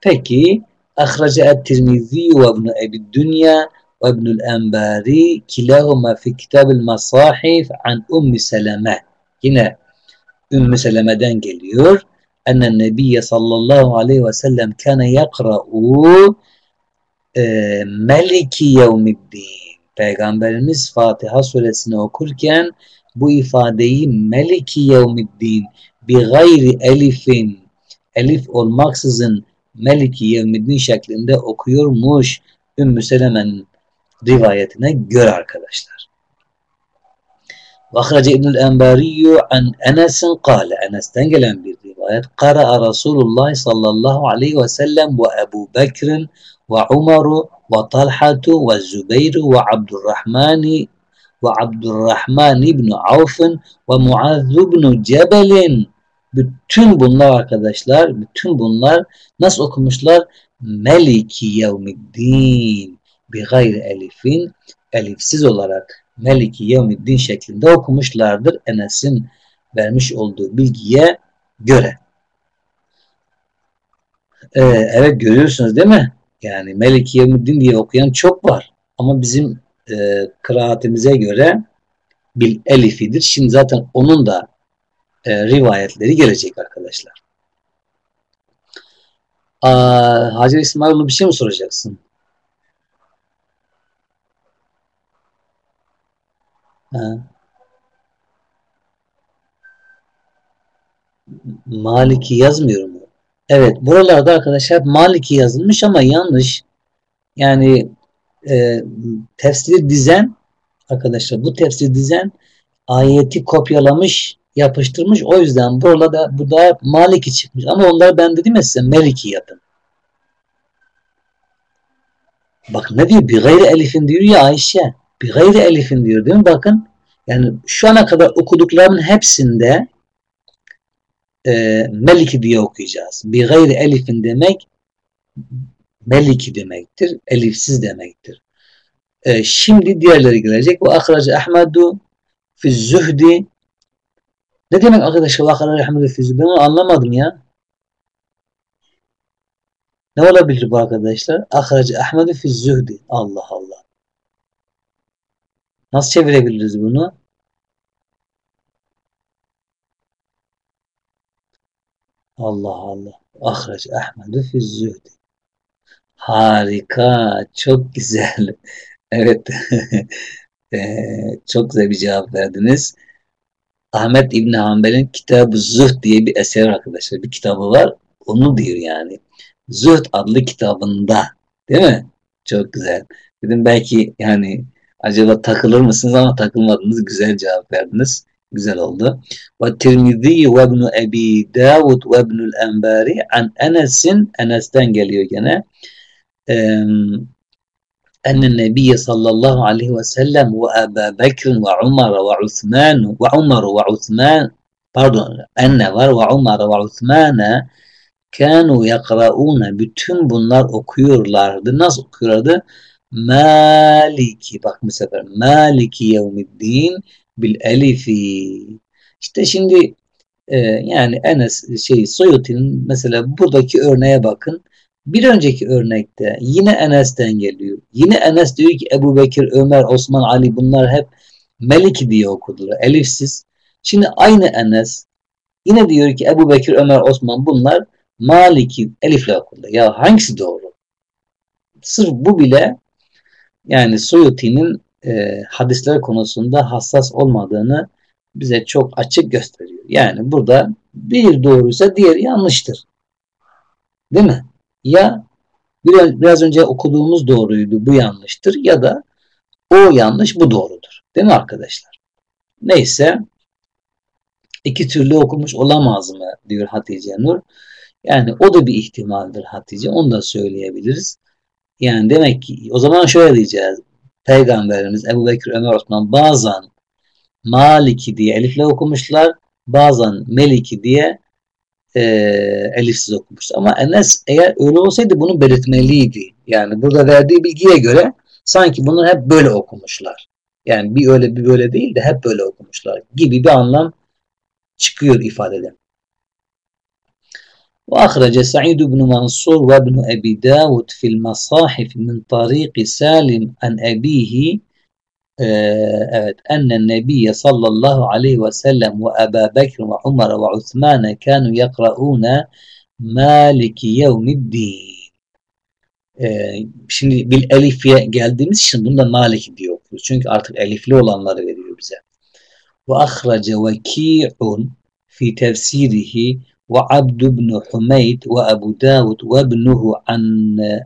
Speaker 1: Peki ahraca et-Tirmizi ve ibn Ebi Dünya ve ibnül Enbari kilahuma fi kitabül masahif an Ummi Seleme. Yine Ümmü Seleme'den geliyor. Enne Nebiye sallallahu aleyhi ve sellem kâne yakra'u e, Meliki yevmiddin. Peygamberimiz Fatiha suresini okurken bu ifadeyi Meliki yevmiddin bi gayri elifin elif olmaksızın Meliki yevmiddin şeklinde okuyormuş Ümmü Seleme'nin rivayetine göre arkadaşlar. Vakrace İbnül Enbariyyu an Enes'in kâle Enes'ten gelen bir rivayet. Kara'a Resulullah sallallahu aleyhi ve sellem ve Umaru ve Talhatu ve Zübeyru ve Abdurrahmani ve Abdurrahman İbni Avf'ın Cebel'in bütün bunlar arkadaşlar bütün bunlar nasıl okumuşlar? Meliki yevmiddin bi gayri elifin elifsiz olarak Meliki yevmiddin şeklinde okumuşlardır Enes'in vermiş olduğu bilgiye göre. Ee, evet görüyorsunuz değil mi? Yani Melik Yevmiddin diye okuyan çok var. Ama bizim e, kıraatimize göre bil elifidir. Şimdi zaten onun da e, rivayetleri gelecek arkadaşlar. Aa, Hacer İsmailoğlu bir şey mi soracaksın? Ha. Maliki yazmıyor mu? Evet buralarda arkadaşlar Maliki yazılmış ama yanlış. Yani e, tefsir dizen arkadaşlar bu tefsir dizen ayeti kopyalamış yapıştırmış. O yüzden burada bu da Maliki çıkmış. Ama onlar ben dedim ya size Meliki yapın. Bak ne diyor? Bir gayri elifin diyor ya Ayşe. Bir gayri elifin diyor değil mi? Bakın yani şu ana kadar okuduklarımın hepsinde e, Meliki diye okuyacağız. Bir gayri elifin demek Meliki demektir. Elifsiz demektir. E, şimdi diğerleri gelecek. Ve ahracı Ahmedu fi zühdi ne demek arkadaşlar ve ahracı Ahmedu fi? Ben onu anlamadım ya. Ne olabilir bu arkadaşlar? Ahracı Ahmedu fi zühdi. Allah Allah. Nasıl çevirebiliriz bunu? Allah Allah. Ahraç Ahmed'ü fi zühdi. Harika. Çok güzel. Evet. çok güzel bir cevap verdiniz. Ahmet İbni Hanbel'in Kitab-ı Zühd diye bir eser arkadaşlar. Bir kitabı var. Onu diyor yani. Zühd adlı kitabında. Değil mi? Çok güzel. Dedim belki yani acaba takılır mısınız ama takılmadınız. Güzel cevap verdiniz. Güzel oldu. Ve Tirmizi ve ibn Ebi Davud ve ibnül Enbari an Enes'in Enes'ten geliyor gene. Enne Nebiye sallallahu aleyhi ve sellem ve Ebu Bekr ve Umar ve Uthman ve Umar ve Uthman pardon enne var ve Umar ve Uthman'a kanu yakrauna bütün bunlar okuyorlardı. Nasıl okuyorlardı? Maliki bak bu sefer Maliki yevmiddin bil elifi. İşte şimdi e, yani Enes şey Soyuti'nin mesela buradaki örneğe bakın. Bir önceki örnekte yine Enes'ten geliyor. Yine Enes diyor ki Ebu Bekir, Ömer, Osman, Ali bunlar hep Meliki diye okudular. Elifsiz. Şimdi aynı Enes yine diyor ki Ebu Bekir, Ömer, Osman bunlar Maliki elifle okundu. Ya hangisi doğru? Sırf bu bile yani Suyuti'nin e, hadisler konusunda hassas olmadığını bize çok açık gösteriyor. Yani burada bir doğruysa diğer yanlıştır. Değil mi? Ya biraz, biraz önce okuduğumuz doğruydu bu yanlıştır ya da o yanlış bu doğrudur. Değil mi arkadaşlar? Neyse iki türlü okumuş olamaz mı diyor Hatice Nur. Yani o da bir ihtimaldir Hatice. Onu da söyleyebiliriz. Yani demek ki o zaman şöyle diyeceğiz. Peygamberimiz Ebu Bekir Ömer Osman bazen Maliki diye elifle okumuşlar. Bazen Meliki diye e, elifsiz okumuşlar. Ama Enes eğer öyle olsaydı bunu belirtmeliydi. Yani burada verdiği bilgiye göre sanki bunlar hep böyle okumuşlar. Yani bir öyle bir böyle değil de hep böyle okumuşlar gibi bir anlam çıkıyor ifadeden. وأخرج سعيد بن منصور وابن أبي داود في المصاحف من طريق سالم عن أبيه أن النبي صلى الله عليه وسلم وأبا بكر وعمر وعثمان كانوا يقرؤون مالك يوم الدين Şimdi bil elifiye geldiğimiz için bunda Malik diyor okuyoruz. Çünkü artık elifli olanları veriyor bize. Ve ahrace veki'un fi tefsirihi وعبد بن حميد وأبو داود وابنه عن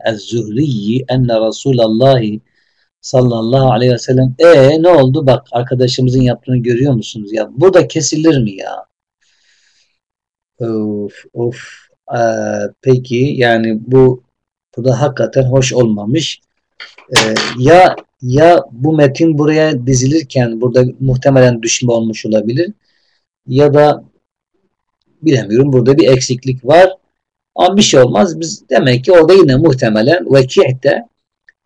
Speaker 1: الزهري أن رسول الله sallallahu aleyhi ve sellem e ne oldu bak arkadaşımızın yaptığını görüyor musunuz ya burada kesilir mi ya of of ee, peki yani bu bu da hakikaten hoş olmamış ee, ya ya bu metin buraya dizilirken burada muhtemelen düşme olmuş olabilir ya da bilemiyorum. Burada bir eksiklik var. Ama bir şey olmaz. Biz demek ki orada yine muhtemelen vekihte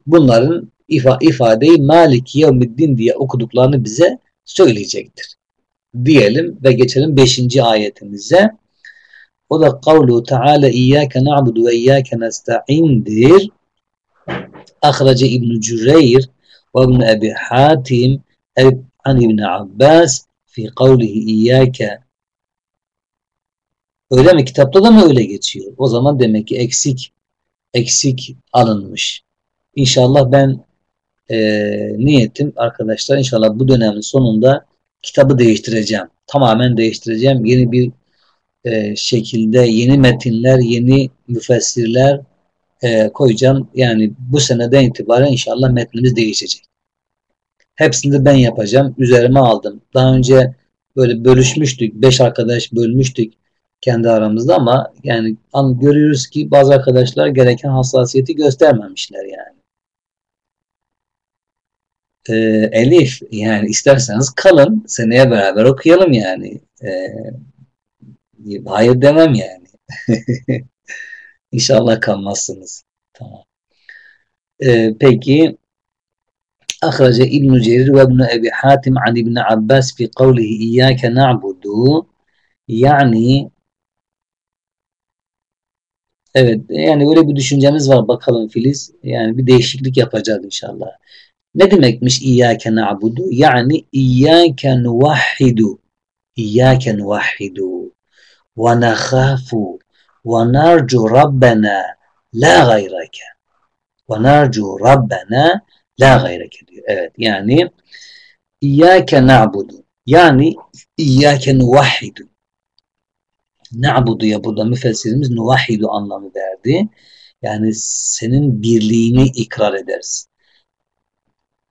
Speaker 1: bunların ifa, ifadeyi Maliki Yevmiddin diye okuduklarını bize söyleyecektir. Diyelim ve geçelim 5. ayetimize. O da kavlu Teala İyyâke na'budu ve İyyâke nesta'indir. Ahrece İbn-i Cüreyr ve İbn Ebi Hatim an İbn Abbas fi kavlihi İyyâke Öyle mi? Kitapta da mı öyle geçiyor? O zaman demek ki eksik eksik alınmış. İnşallah ben e, niyetim arkadaşlar inşallah bu dönemin sonunda kitabı değiştireceğim. Tamamen değiştireceğim. Yeni bir e, şekilde yeni metinler, yeni müfessirler e, koyacağım. Yani bu seneden itibaren inşallah metnimiz değişecek. Hepsini de ben yapacağım. Üzerime aldım. Daha önce böyle bölüşmüştük. Beş arkadaş bölmüştük kendi aramızda ama yani görüyoruz ki bazı arkadaşlar gereken hassasiyeti göstermemişler yani. Ee, Elif yani isterseniz kalın seneye beraber okuyalım yani. Ee, hayır demem yani. İnşallah kalmazsınız. Tamam. Ee, peki أخرج ابن جرير وابن أبي حاتم عن ابن عباس في قوله إياك نعبد يعني Evet yani öyle bir düşüncemiz var bakalım Filiz. Yani bir değişiklik yapacağız inşallah. Ne demekmiş İyyâke na'budu? Yani İyyâke nuvahhidu. İyyâke nuvahhidu. Ve nekhafu. Ve narcu Rabbena la gayrake. Ve narcu Rabbena la gayrake diyor. Evet yani İyyâke na'budu. Yani İyyâke nuvahhidu. Na'budu'ya burada müfessirimiz nuvahidu anlamı verdi. Yani senin birliğini ikrar ederiz.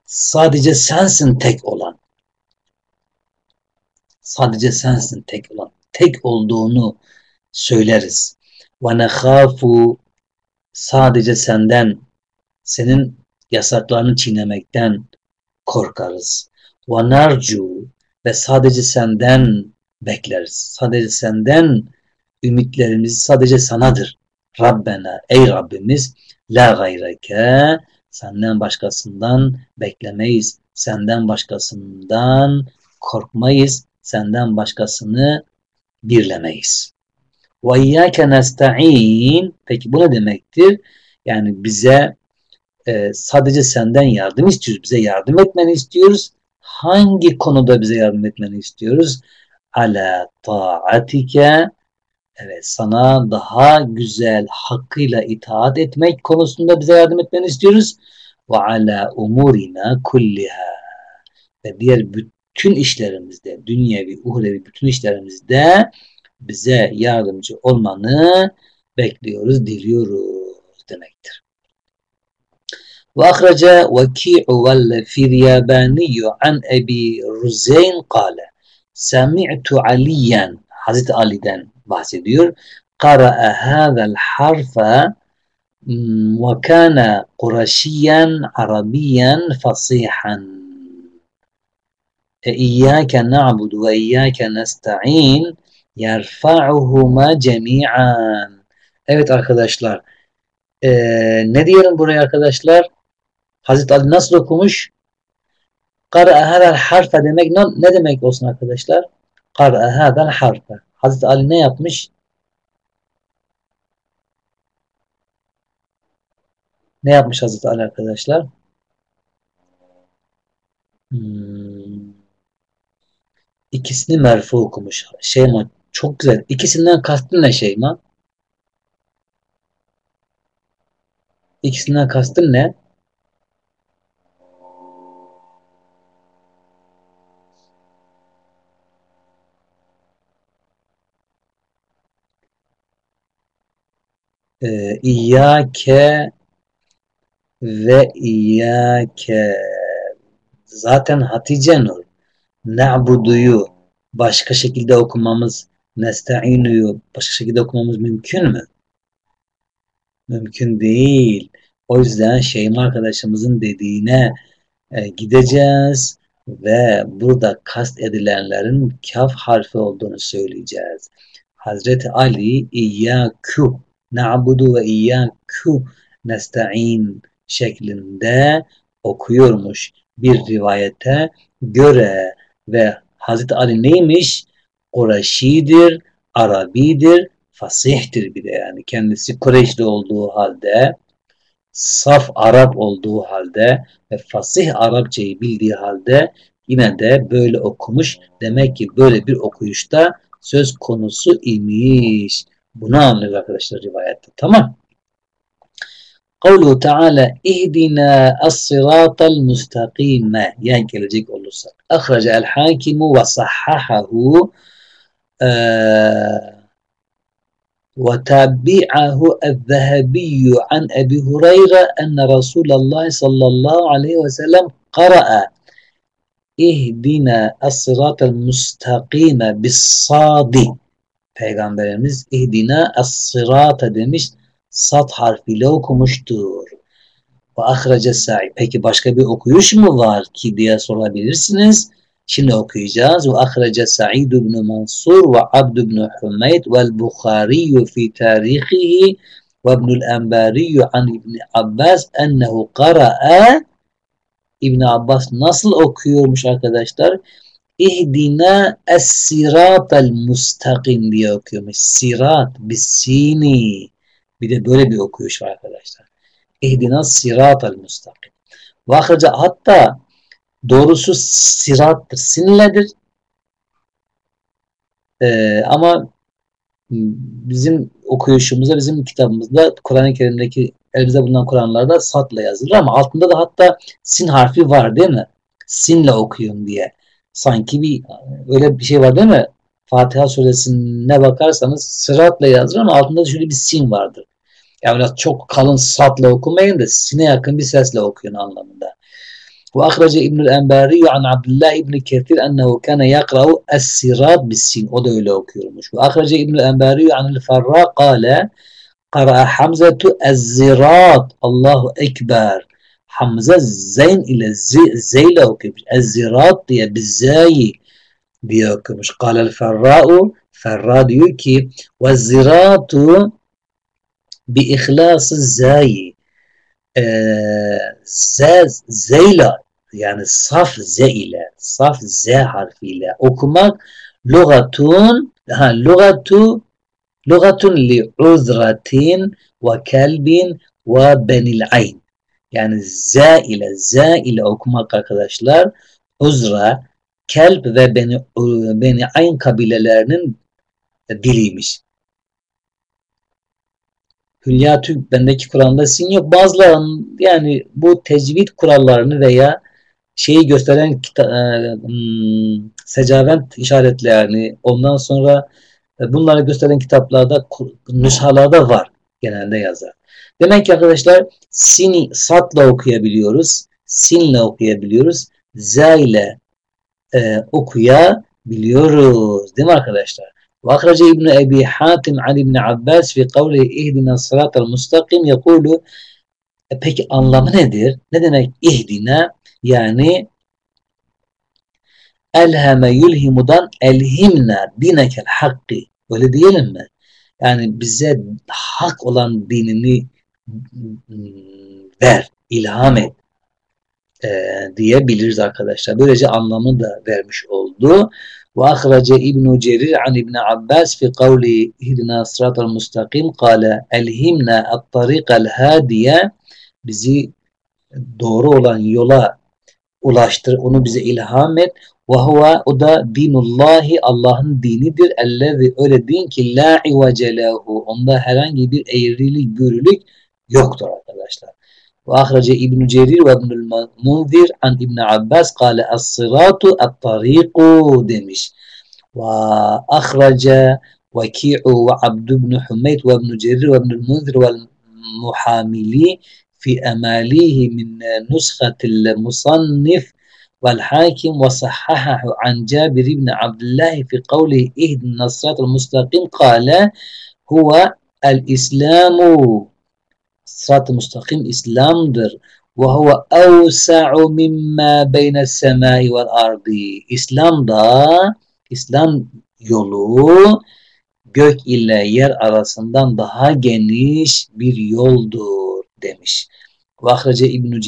Speaker 1: Sadece sensin tek olan. Sadece sensin tek olan. Tek olduğunu söyleriz. Ve nekhafu sadece senden, senin yasaklarını çiğnemekten korkarız. Ve narcu ve sadece senden bekleriz. Sadece senden ümitlerimiz sadece sanadır. Rabbena ey Rabbimiz la gayreke senden başkasından beklemeyiz. Senden başkasından korkmayız. Senden başkasını birlemeyiz. Ve iyyâke nesta'in peki bu ne demektir? Yani bize e, sadece senden yardım istiyoruz. Bize yardım etmeni istiyoruz. Hangi konuda bize yardım etmeni istiyoruz? Ala ta'atike Evet sana daha güzel hakkıyla itaat etmek konusunda bize yardım etmeni istiyoruz. Ve ala umurina kulliha ve diğer bütün işlerimizde, dünyevi, uhrevi bütün işlerimizde bize yardımcı olmanı bekliyoruz, diliyoruz demektir. Veki'u vel firyabaniyu an ebi ruzeyn kale semi'tu aliyen Hazreti Ali'den bahsediyor. Kara'a hâzel harfa ve kana Kurşiyen Arabiyen fasihan. İyyâke na'budu ve iyyâke nesta'in yerfa'uhuma cemi'an. Evet arkadaşlar. Ee, ne diyelim buraya arkadaşlar? Hazreti Ali nasıl okumuş? Kara'a hadal harfe demek ne, ne demek olsun arkadaşlar? Kara'a hadal harfe. Hazreti Ali ne yapmış? Ne yapmış Hazreti Ali arkadaşlar? Hmm. İkisini merfu okumuş. Şeyma çok güzel. İkisinden kastın ne Şeyma? İkisinden kastın ne? E, İyyâke ve İyyâke zaten Hatice Nur na'buduyu başka şekilde okumamız nesta'inuyu başka şekilde okumamız mümkün mü? Mümkün değil. O yüzden Şeyma arkadaşımızın dediğine e, gideceğiz ve burada kast edilenlerin kaf harfi olduğunu söyleyeceğiz. Hazreti Ali İyyâkü na'budu ve iyyâkü nesta'in şeklinde okuyormuş bir rivayete göre ve Hazreti Ali neymiş? Kureyşidir, Arabidir, fasihtir bir de yani kendisi Kureyşli olduğu halde saf Arap olduğu halde ve fasih Arapçayı bildiği halde yine de böyle okumuş. Demek ki böyle bir okuyuşta söz konusu imiş. Bunu anlıyoruz arkadaşlar rivayette. Tamam. Kavlu Teala ihdina as-siratal mustakime yani gelecek olursak. Ahrece el hakimu ve sahhahahu وتابعه الذهبي عن أبي هريرة أن رسول الله صلى الله عليه وسلم قرأ اهدنا الصراط المستقيم بالصاد Peygamberimiz ihdina es-sırata demiş. Sat harfiyle okumuştur. Ve ahrece sa'i. Peki başka bir okuyuş mu var ki diye sorabilirsiniz. Şimdi okuyacağız. Ve ahrece Sa'id ibn Mansur ve Abd ibn Humeyd vel Bukhari fi tarihihi ve ibn el-Enbari an İbn Abbas ennehu qara'a İbn Abbas nasıl okuyormuş arkadaşlar? İhdina es-siratel mustakim diye okuyormuş. Sirat bisini. Bir de böyle bir okuyuş var arkadaşlar. İhdina siratel mustakim. Vakıca hatta doğrusu sirattır. Sinledir. Ee, ama bizim okuyuşumuzda, bizim kitabımızda Kur'an-ı Kerim'deki elimizde bulunan Kur'anlarda satla yazılır ama altında da hatta sin harfi var değil mi? Sinle okuyun diye sanki bir öyle bir şey var değil mi? Fatiha suresine bakarsanız sıratla yazılır ama altında şöyle bir sin vardır. Yani biraz çok kalın sıratla okumayın da sine yakın bir sesle okuyun anlamında. Ve ahrece İbnül Enberi an Abdullah İbn Ketir ennehu kâne yakra'u es-sirat bis-sin. O da öyle okuyormuş. Ve ahrece İbnül Enberi anil Farra kâle kara Hamzetu ez-zirat Allahu Ekber zeyn ile z, ile okumuş. Ezzirat diye bizzai diye okumuş. Kâlel ferra'u Ferra diyor ki ve ziratu bi ihlası zayi ee, z, zeyla yani saf z ile saf z harfiyle okumak lugatun ha lugatu lugatun li yani z ile z ile okumak arkadaşlar uzra kelp ve beni beni ayn kabilelerinin diliymiş. Hülya Türk bendeki Kur'an'da sin yok. Bazıların yani bu tecvid kurallarını veya şeyi gösteren e, hmm, secavent işaretlerini ondan sonra e, bunları gösteren kitaplarda nüshalarda var genelde yazar. Demek ki arkadaşlar sini satla okuyabiliyoruz. Sinle okuyabiliyoruz. Z ile e, okuyabiliyoruz. Değil mi arkadaşlar? وأخرج ابن أبي حاتم عن ابن Abbas fi kavli ihdina sıratal mustakim yekulu peki anlamı nedir? Ne demek ihdina? Yani elheme yulhimudan elhimna dinekel hakkı. Öyle diyelim mi? Yani bize hak olan dinini ver, ilham et e, diyebiliriz arkadaşlar. Böylece anlamı da vermiş oldu. Ve ahrace İbn Cerir an İbn Abbas fi kavli ihdina sıratal mustakim kale elhimna at-tariqal hadiye bizi doğru olan yola ulaştır. Onu bize ilham et. Ve huve o da dinullahi Allah'ın dinidir. Ellezi öyle din ki la ivacelehu. Onda herhangi bir eğrilik, bürülük yoktur arkadaşlar. Ve ahirece İbn-i Cerir ve İbn-i Munzir an İbn Abbas kâle as-sıratu at-tariqu demiş. Ve ahirece Veki'u ve Abdü ibn-i Hümeyt ve İbn-i Cerir ve İbn-i Munzir ve Muhamili fi emalihi min nuskatil musannif والحاكم وصححه عن جابر بن عبد الله في قوله اهدنا الصراط المستقيم قال هو الإسلام sırat-ı müstakim İslam'dır. Ve huve evsa'u mimma beyne semai vel ardı. İslam da İslam yolu gök ile yer arasından daha geniş bir yoldur demiş. Ve ahrace İbn-i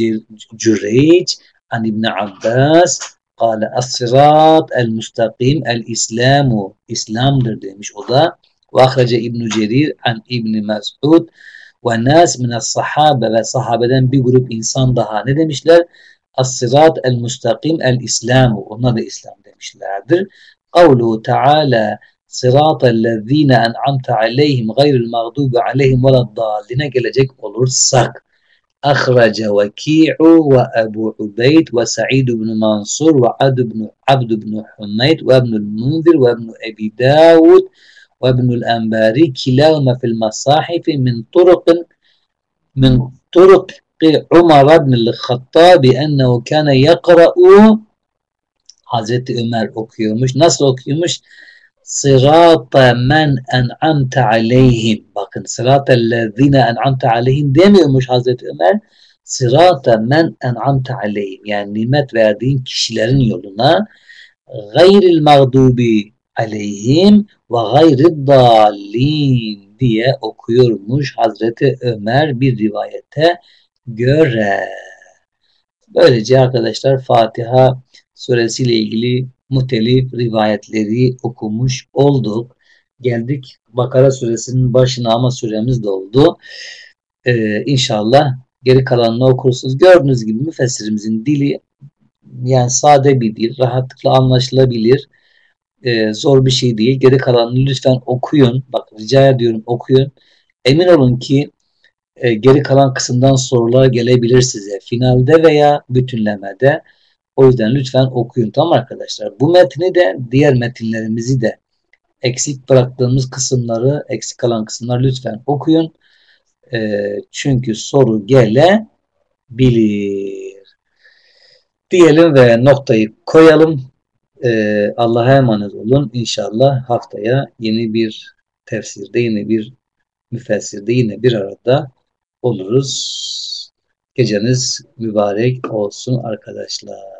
Speaker 1: Cüreyc an İbn Abbas kâle as-sırat el-müstakim el-islamu İslam'dır demiş o da. Ve ahrace İbn-i Cerir an İbn Mes'ud ve mine sahabe ve sahabeden bir grup insan daha ne demişler? As-sırat el-müstakim el-islamu. Onlar da İslam demişlerdir. Kavluhu Teala sıratellezine en'amte aleyhim gayril mağdubi aleyhim veleddalline gelecek olursak أخرج وكيع وأبو عبيد وسعيد بن منصور وعبد بن عبد بن حميد وابن المنذر وابن أبي داود ve İbnül Enbari kilahuma fil masahifi min turukin min turuk Umar ibnül Hattabi ennehu kâne yakra'u Hazreti Ömer okuyormuş. Nasıl okuyormuş? Sırata men en'amte aleyhim. Bakın sırata lezine en'amte aleyhim demiyormuş Hazreti Ömer. Sırata men en'amte aleyhim. Yani nimet verdiğin kişilerin yoluna gayril mağdubi aleyhim ve gayri dallin diye okuyormuş Hazreti Ömer bir rivayete göre. Böylece arkadaşlar Fatiha suresiyle ilgili muhtelif rivayetleri okumuş olduk. Geldik Bakara suresinin başına ama süremiz doldu. Ee, inşallah geri kalanını okursunuz. Gördüğünüz gibi müfessirimizin dili yani sade bir dil, rahatlıkla anlaşılabilir e, zor bir şey değil. Geri kalanını lütfen okuyun. Bak rica ediyorum okuyun. Emin olun ki e, geri kalan kısımdan sorular gelebilir size. Finalde veya bütünlemede. O yüzden lütfen okuyun. Tamam arkadaşlar. Bu metni de diğer metinlerimizi de eksik bıraktığımız kısımları, eksik kalan kısımları lütfen okuyun. E, çünkü soru gelebilir. Diyelim ve noktayı koyalım. Ee, Allah'a emanet olun. İnşallah haftaya yeni bir tefsirde, yeni bir müfessirde yine bir arada oluruz. Geceniz mübarek olsun arkadaşlar.